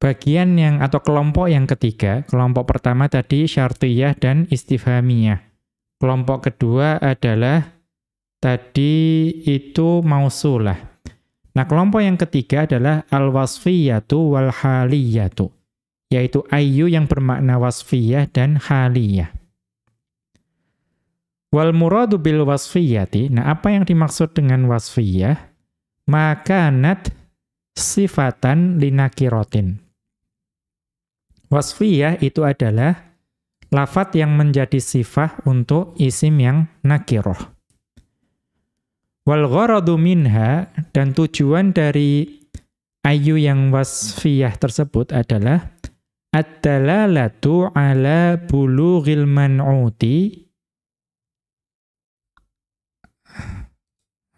bagian yang atau kelompok yang ketiga, kelompok pertama tadi syartiyah dan istifhamiyah. Kelompok kedua adalah tadi itu mausulah. Nah, kelompok yang ketiga adalah al-wasfiyatu wal haliyatu, yaitu ayu yang bermakna wasfiyah dan haliyah. Wal muradu bil wasfiyati. Nah, apa yang dimaksud dengan wasfiyah? makanat sifatan linakirotin. Wasfiyah itu adalah lafat yang menjadi sifat untuk isim yang nakiroh. Wal gharadu minha dan tujuan dari ayu yang wasfiyah tersebut adalah ad-dalalatu ala bulughil man'uti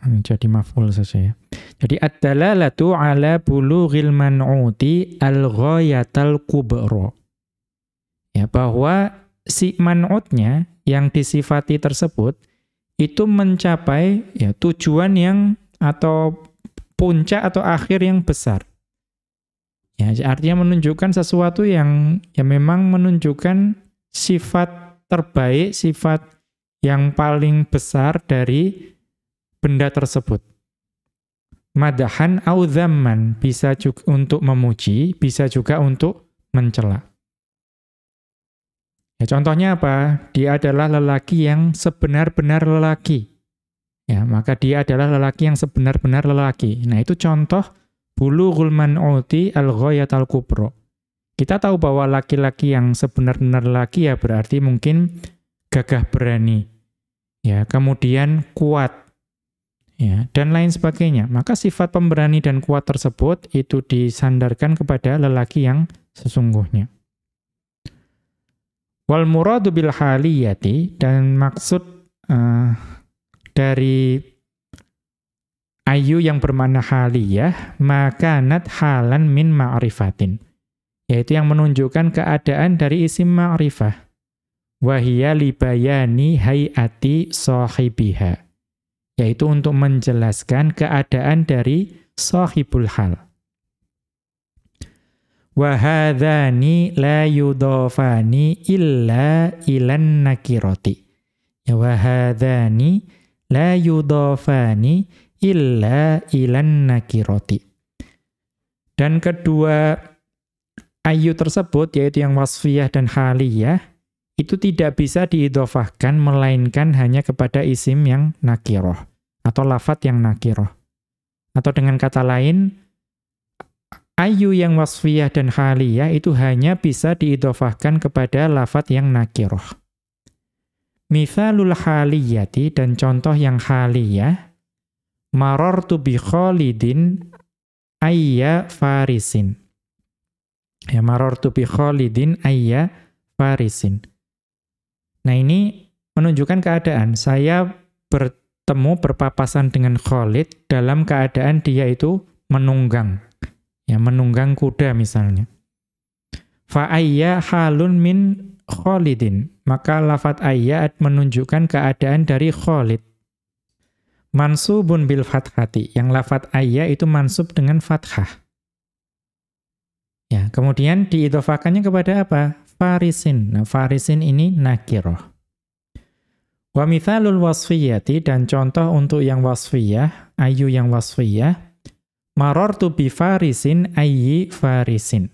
jadi maf'ul saja ya. Jadi ad-dalalatu ala bulughil man'uti al-ghayatal kubra. Ya, bahwa si man'utnya yang disifati tersebut itu mencapai ya tujuan yang atau puncak atau akhir yang besar. Ya, artinya menunjukkan sesuatu yang ya memang menunjukkan sifat terbaik, sifat yang paling besar dari benda tersebut. Madahan au bisa juga untuk memuji, bisa juga untuk mencela. Ya, contohnya apa? Dia adalah lelaki yang sebenar-benar lelaki. Ya, maka dia adalah lelaki yang sebenar-benar lelaki. Nah, itu contoh bulughul man'uti al-ghayat al-kubro. Kita tahu bahwa laki-laki yang sebenar-benar lelaki ya berarti mungkin gagah berani. Ya, kemudian kuat, ya, dan lain sebagainya. Maka sifat pemberani dan kuat tersebut itu disandarkan kepada lelaki yang sesungguhnya. Wal muradu bil haliyati dan maksud uh, dari ayu yang bermakna haliyah makanat halan min ma'rifatin yaitu yang menunjukkan keadaan dari isim ma'rifah wahiyya libayani hayati sahibiha yaitu untuk menjelaskan keadaan dari sahibul hal. Wahadhani la yudofani illa ilan nakiroti. Ya wahadhani la yudofani illa ilan nakiroti. Dan kedua ayu tersebut, yaitu yang wasfiyah dan haliyah, itu tidak bisa diidofahkan melainkan hanya kepada isim yang nakiroh atau lafat yang nakiroh. Atau dengan kata lain, ayu yang wasfiyah dan haliyah itu hanya bisa diidofahkan kepada lafat yang nakiroh. Mithalul haliyati dan contoh yang haliyah marartu bi Khalidin ayya farisin. Ya marartu bi Khalidin ayya farisin. Nah, ini menunjukkan keadaan saya bertemu berpapasan dengan Khalid dalam keadaan dia itu menunggang. Ya, menunggang kuda misalnya. Fa ayya halun min Khalidin. Maka lafat ayat menunjukkan keadaan dari Khalid. Mansubun bil fathati. Yang lafat ayat itu mansub dengan fathah. Ya, kemudian diidofakannya kepada apa? Farisin. Nah, farisin ini nakiroh. Wa mithalul wasfiyati dan contoh untuk yang wasfiyah, ayu yang wasfiyah, marortu bi farisin ayyi farisin.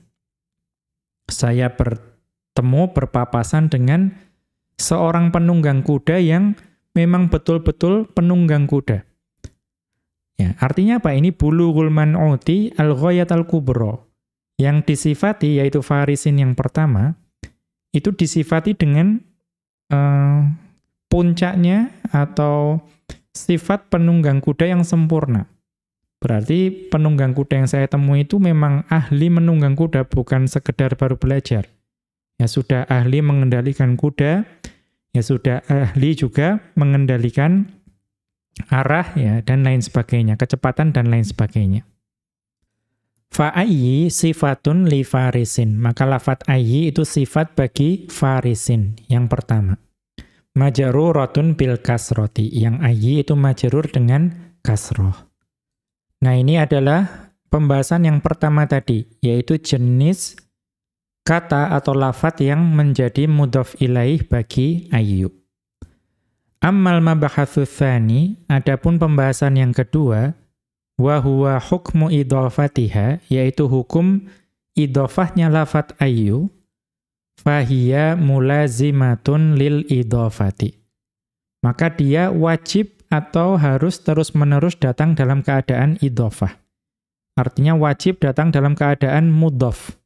Saya ber bertemu, berpapasan dengan seorang penunggang kuda yang memang betul-betul penunggang kuda. Ya, artinya apa? Ini bulughul man'uti al-ghayat al-kubro. Yang disifati, yaitu farisin yang pertama, itu disifati dengan uh, puncaknya atau sifat penunggang kuda yang sempurna. Berarti penunggang kuda yang saya temui itu memang ahli menunggang kuda, bukan sekedar baru belajar ya sudah ahli mengendalikan kuda, ya sudah ahli juga mengendalikan arah ya dan lain sebagainya, kecepatan dan lain sebagainya. Fa'ayyi sifatun li farisin. Maka lafat ayyi itu sifat bagi farisin. Yang pertama. Majaruratun bil kasroti. Yang ayyi itu majarur dengan kasroh. Nah ini adalah pembahasan yang pertama tadi. Yaitu jenis kata atau lafat yang menjadi mudhaf ilaih bagi ayu. Ammal mabahatsu tsani, adapun pembahasan yang kedua, wa huwa hukmu idhafatiha, yaitu hukum idhafahnya lafat ayu, fahiya mulazimatun lil idhafati. Maka dia wajib atau harus terus-menerus datang dalam keadaan idhafah. Artinya wajib datang dalam keadaan mudhaf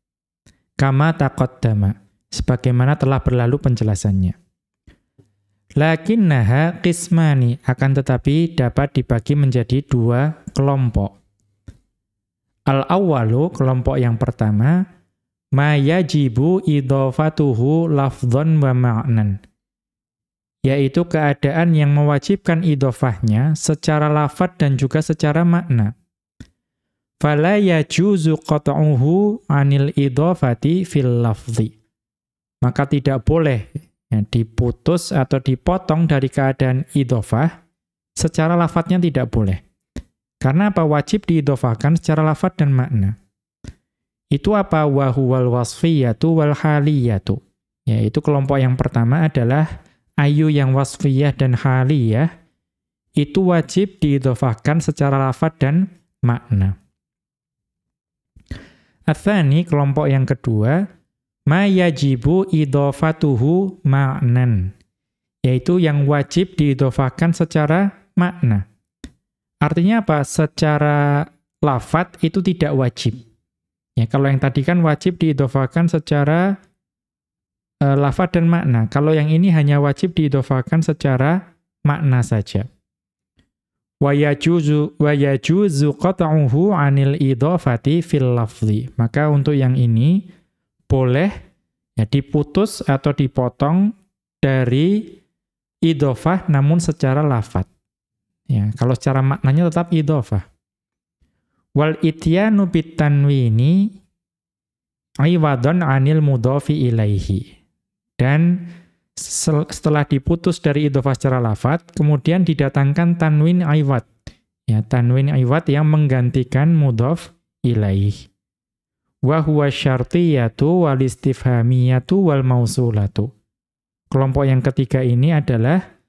kama taqaddama sebagaimana telah berlalu penjelasannya. Lakinnaha qismani akan tetapi dapat dibagi menjadi dua kelompok. Al-awwalu kelompok yang pertama ma yajibu idhafatuhu lafdhan wa ma'nan yaitu keadaan yang mewajibkan idhofahnya secara lafad dan juga secara makna fala yajuzu qat'uhu anil idhafati fil lafzi. Maka tidak boleh ya, diputus atau dipotong dari keadaan idhofah secara lafadznya tidak boleh. Karena apa? Wajib diidhofahkan secara lafadz dan makna. Itu apa? Wahuwal wasfiyatu wal haliyatu. Yaitu kelompok yang pertama adalah ayu yang wasfiyah dan haliyah. Itu wajib diidhofahkan secara lafadz dan makna. Athani, kelompok yang kedua, ma yajibu idhofatuhu ma'nan. Yaitu yang wajib diidhofakan secara makna. Artinya apa? Secara lafat itu tidak wajib. Ya, kalau yang tadi kan wajib diidhofakan secara uh, lafat dan makna. Kalau yang ini hanya wajib diidhofakan secara makna saja wa yajuzu qat'uhu 'anil idhafati fil lafzi. Maka untuk yang ini boleh ya diputus atau dipotong dari idhofah namun secara lafat. Ya, kalau secara maknanya tetap idhofah. Wal ityanu bitanwini aywadon 'anil mudhafi ilaihi. Dan setelah diputus dari idhofah secara lafat, kemudian didatangkan tanwin aiwat. Ya, tanwin aiwat yang menggantikan mudhof ilaih. Wa huwa syartiyatu wal istifhamiyatu wal mausulatu. Kelompok yang ketiga ini adalah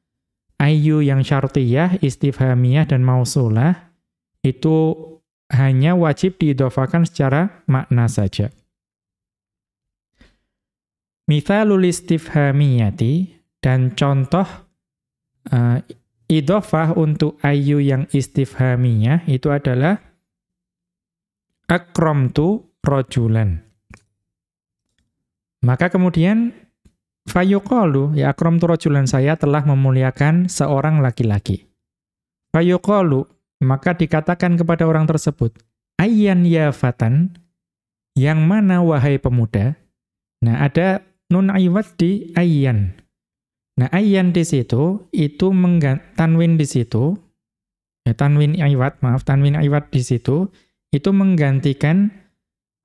ayu yang syartiyah, istifhamiyah dan mausulah itu hanya wajib diidhofakan secara makna saja. Mithalul istifhamiyati dan contoh uh, idofah untuk ayu yang istifhamiyah itu adalah akramtu rojulan. Maka kemudian Fayuqalu, ya akram turajulan saya telah memuliakan seorang laki-laki. Fayuqalu, maka dikatakan kepada orang tersebut, Ayyan ya fatan, yang mana wahai pemuda? Nah, ada nun iwat di ayyan. Nah, ayyan di situ, itu tanwin di situ, ya tanwin iwat, maaf, tanwin iwat di situ, itu menggantikan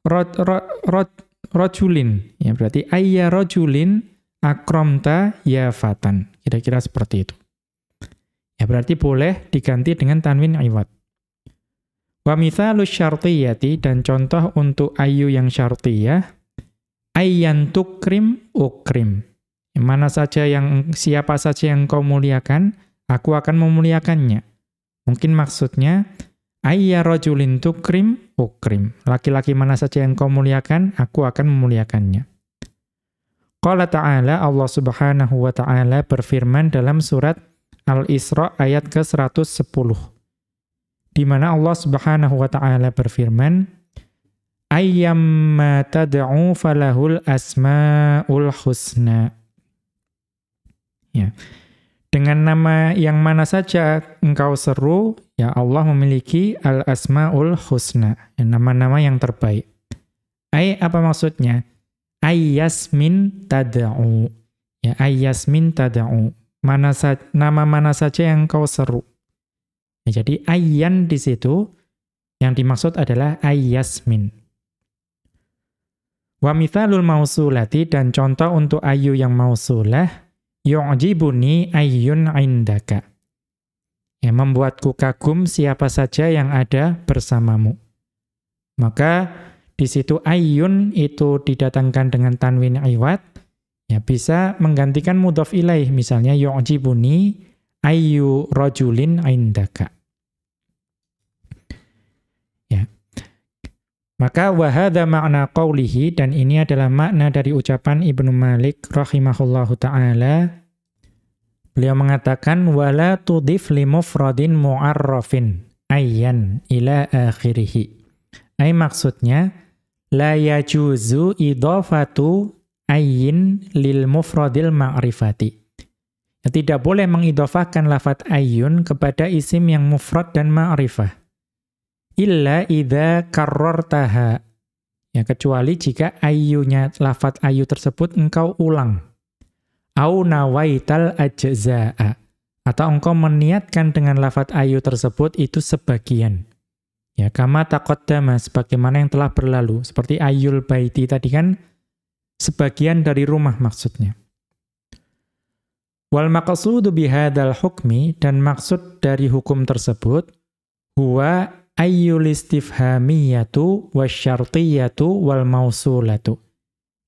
rod, rod, rod, rojulin. Ya, berarti ayya rojulin akromta ya fatan. Kira-kira seperti itu. Ya berarti boleh diganti dengan tanwin iwat. Wa mithalu syartiyati dan contoh untuk ayu yang syartiyah ayyan tukrim ukrim. Mana saja yang siapa saja yang kau muliakan, aku akan memuliakannya. Mungkin maksudnya ayya rajulin tukrim ukrim. Laki-laki mana saja yang kau muliakan, aku akan memuliakannya. Qala ta'ala Allah Subhanahu wa taala berfirman dalam surat Al-Isra ayat ke-110. Di mana Allah Subhanahu wa taala berfirman, "Ayyamma tad'u falahul asmaul husna." Ya. Dengan nama yang mana saja engkau seru, ya Allah memiliki al-asmaul husna, nama-nama yang terbaik. Ay apa maksudnya? ayyasmin tada'u. Ya, ayyasmin tada'u. Mana nama mana saja yang kau seru. Ya, jadi ayyan di situ yang dimaksud adalah ayyasmin. Wa mithalul mausulati dan contoh untuk ayu yang mausulah yu'jibuni ayyun indaka. Ya, membuatku kagum siapa saja yang ada bersamamu. Maka di situ ayyun itu didatangkan dengan tanwin iwat, ya bisa menggantikan mudhaf ilaih. Misalnya yu'jibuni ayyu rajulin indaka. Maka wahada makna qawlihi, dan ini adalah makna dari ucapan Ibnu Malik rahimahullahu ta'ala. Beliau mengatakan, wala tudif limufradin mu'arrafin ayyan ila akhirihi. Ay maksudnya, la yajuzu idhafatu ayyin lil mufradil ma'rifati. Tidak boleh mengidhafahkan lafat ayyun kepada isim yang mufrad dan ma'rifah. Illa idza karrartaha. Ya, kecuali jika ayyunya lafat ayyu tersebut engkau ulang. Au nawaital ajza'a. Atau engkau meniatkan dengan lafat ayu tersebut itu sebagian. Ya, kama taqaddama sebagaimana yang telah berlalu, seperti ayul baiti tadi kan sebagian dari rumah maksudnya. Wal maqsudu bihadzal hukmi dan maksud dari hukum tersebut huwa ayyul istifhamiyatu wasyartiyatu wal mausulatu.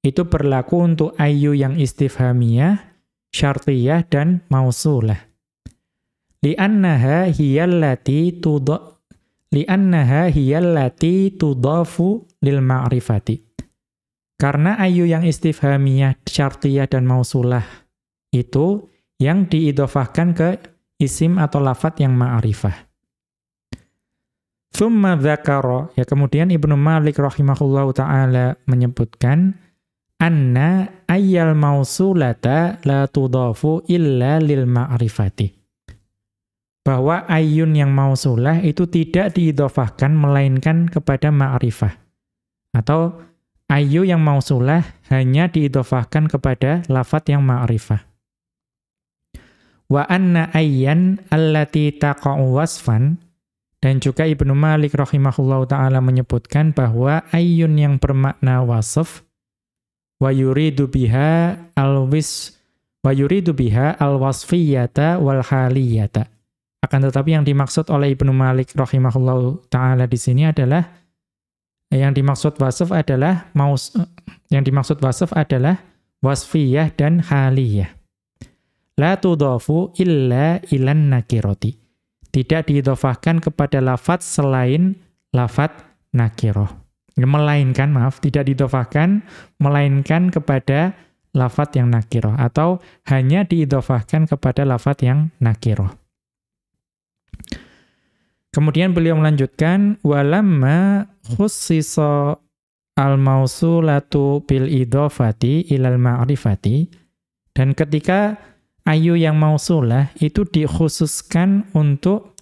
Itu berlaku untuk ayu yang istifhamiyah, syartiyah dan mausulah. Li'annaha hiyallati tudha li'annaha hiyallati tudafu lil ma'rifati. Karena ayu yang istifhamiyah, syartiyah dan mausulah itu yang diidofahkan ke isim atau lafat yang ma'rifah. Thumma dzakara, ya kemudian Ibnu Malik rahimahullahu taala menyebutkan anna ayyal mausulata la tudafu illa lil ma'rifati bahwa ayun yang mausulah itu tidak diidofahkan melainkan kepada ma'rifah. Atau ayu yang mausulah hanya diidofahkan kepada lafat yang ma'rifah. Wa anna ayyan allati taqa'u wasfan dan juga Ibnu Malik rahimahullahu taala menyebutkan bahwa ayun yang bermakna wasf wa yuridu biha alwis wa yuridu biha alwasfiyata wal haliyata akan tetapi yang dimaksud oleh Ibnu Malik rahimahullah taala di sini adalah yang dimaksud wasf adalah maus yang dimaksud wasf adalah wasfiyah dan haliyah. La tudafu illa ilan nakiroti. Tidak diidofahkan kepada lafat selain lafat nakiroh. Melainkan, maaf, tidak diidofahkan, melainkan kepada lafat yang nakiroh. Atau hanya diidofahkan kepada lafat yang nakiroh. Kemudian beliau melanjutkan walamma khussisa al-mausulatu bil idhafati ilal ma'rifati Dan ketika ayu yang mausulah itu dikhususkan untuk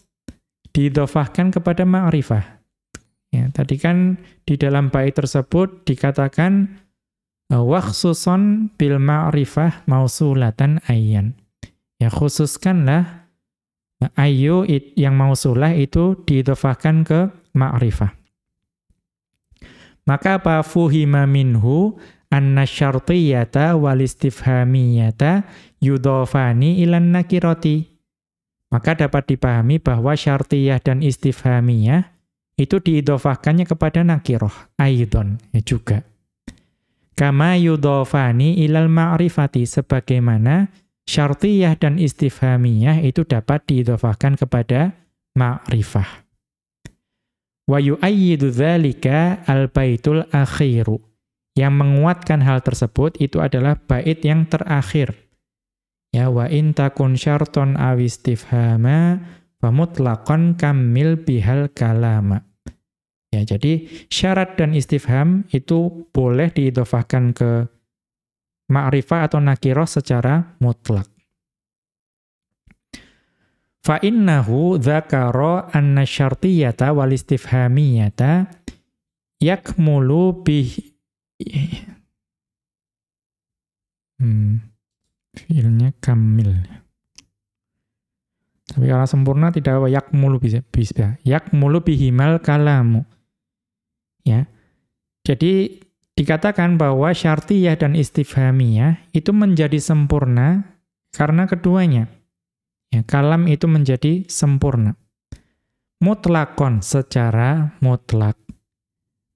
didofahkan kepada ma'rifah. Ya, tadi kan di dalam bait tersebut dikatakan wakhsuson bil ma'rifah mausulatan ayyan. Ya khususkanlah ayu yang mausulah itu didofahkan ke ma'rifah. Maka apa fuhima minhu anna syartiyata wal istifhamiyata yudhofani ilan nakirati. Maka dapat dipahami bahwa syartiyah dan istifhamiyah itu diidofahkannya kepada nakiroh, aidon, ya juga. Kama yudhofani ilal ma'rifati, sebagaimana syartiyah dan istifhamiyah itu dapat diidofahkan kepada ma'rifah. Wa yu'ayyidu dzalika al-baitul akhiru. Yang menguatkan hal tersebut itu adalah bait yang terakhir. Ya wa in takun syarton aw istifhama famutlaqan kamil bihal kalama. Ya, jadi syarat dan istifham itu boleh diidofahkan ke ma'rifah atau nakirah secara mutlak. Fa innahu dzakara anna syartiyata wal istifhamiyata yakmulu bih hmm, fiilnya kamil. Tapi kalau sempurna tidak yakmulu bisa bisa yakmulu bihimal kalamu. Ya. Jadi dikatakan bahwa syartiyah dan istifhamiyah itu menjadi sempurna karena keduanya. Ya, kalam itu menjadi sempurna. Mutlakon secara mutlak.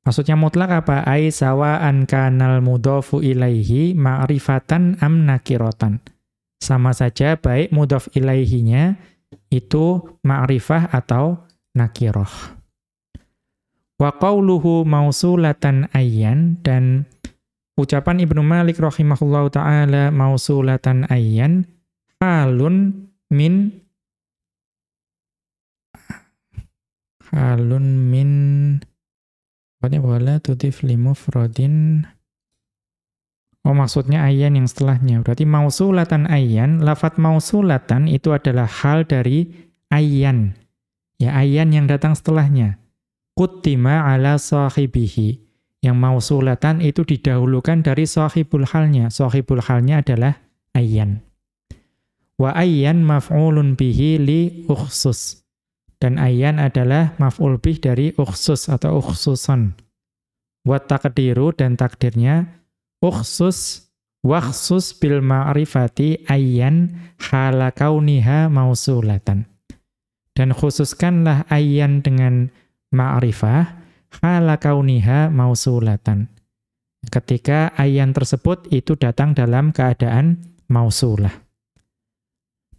Maksudnya mutlak apa? Ai sawa'an kanal mudhofu ilaihi ma'rifatan am nakirotan. Sama saja baik mudhof ilaihinya itu ma'rifah atau nakiroh. Wa qawluhu mausulatan ayyan dan ucapan Ibnu Malik rahimahullahu taala mausulatan ayyan halun min halun min Pokoknya wala tutif limufrodin Oh maksudnya ayan yang setelahnya. Berarti mausulatan ayan, lafat mausulatan itu adalah hal dari ayan. Ya ayan yang datang setelahnya. Kutima ala sahibihi. Yang mausulatan itu didahulukan dari sahibul halnya. Sahibul halnya adalah ayan. Wa ayyan maf'ulun bihi li ukhsus. Dan ayyan adalah maf'ul bih dari ukhsus atau ukhsusan. Wa takdiru dan takdirnya ukhsus wakhsus bil ma'rifati ayyan halakauniha mausulatan. Dan khususkanlah ayyan dengan ma'rifah halakauniha mausulatan. Ketika ayyan tersebut itu datang dalam keadaan mausulah.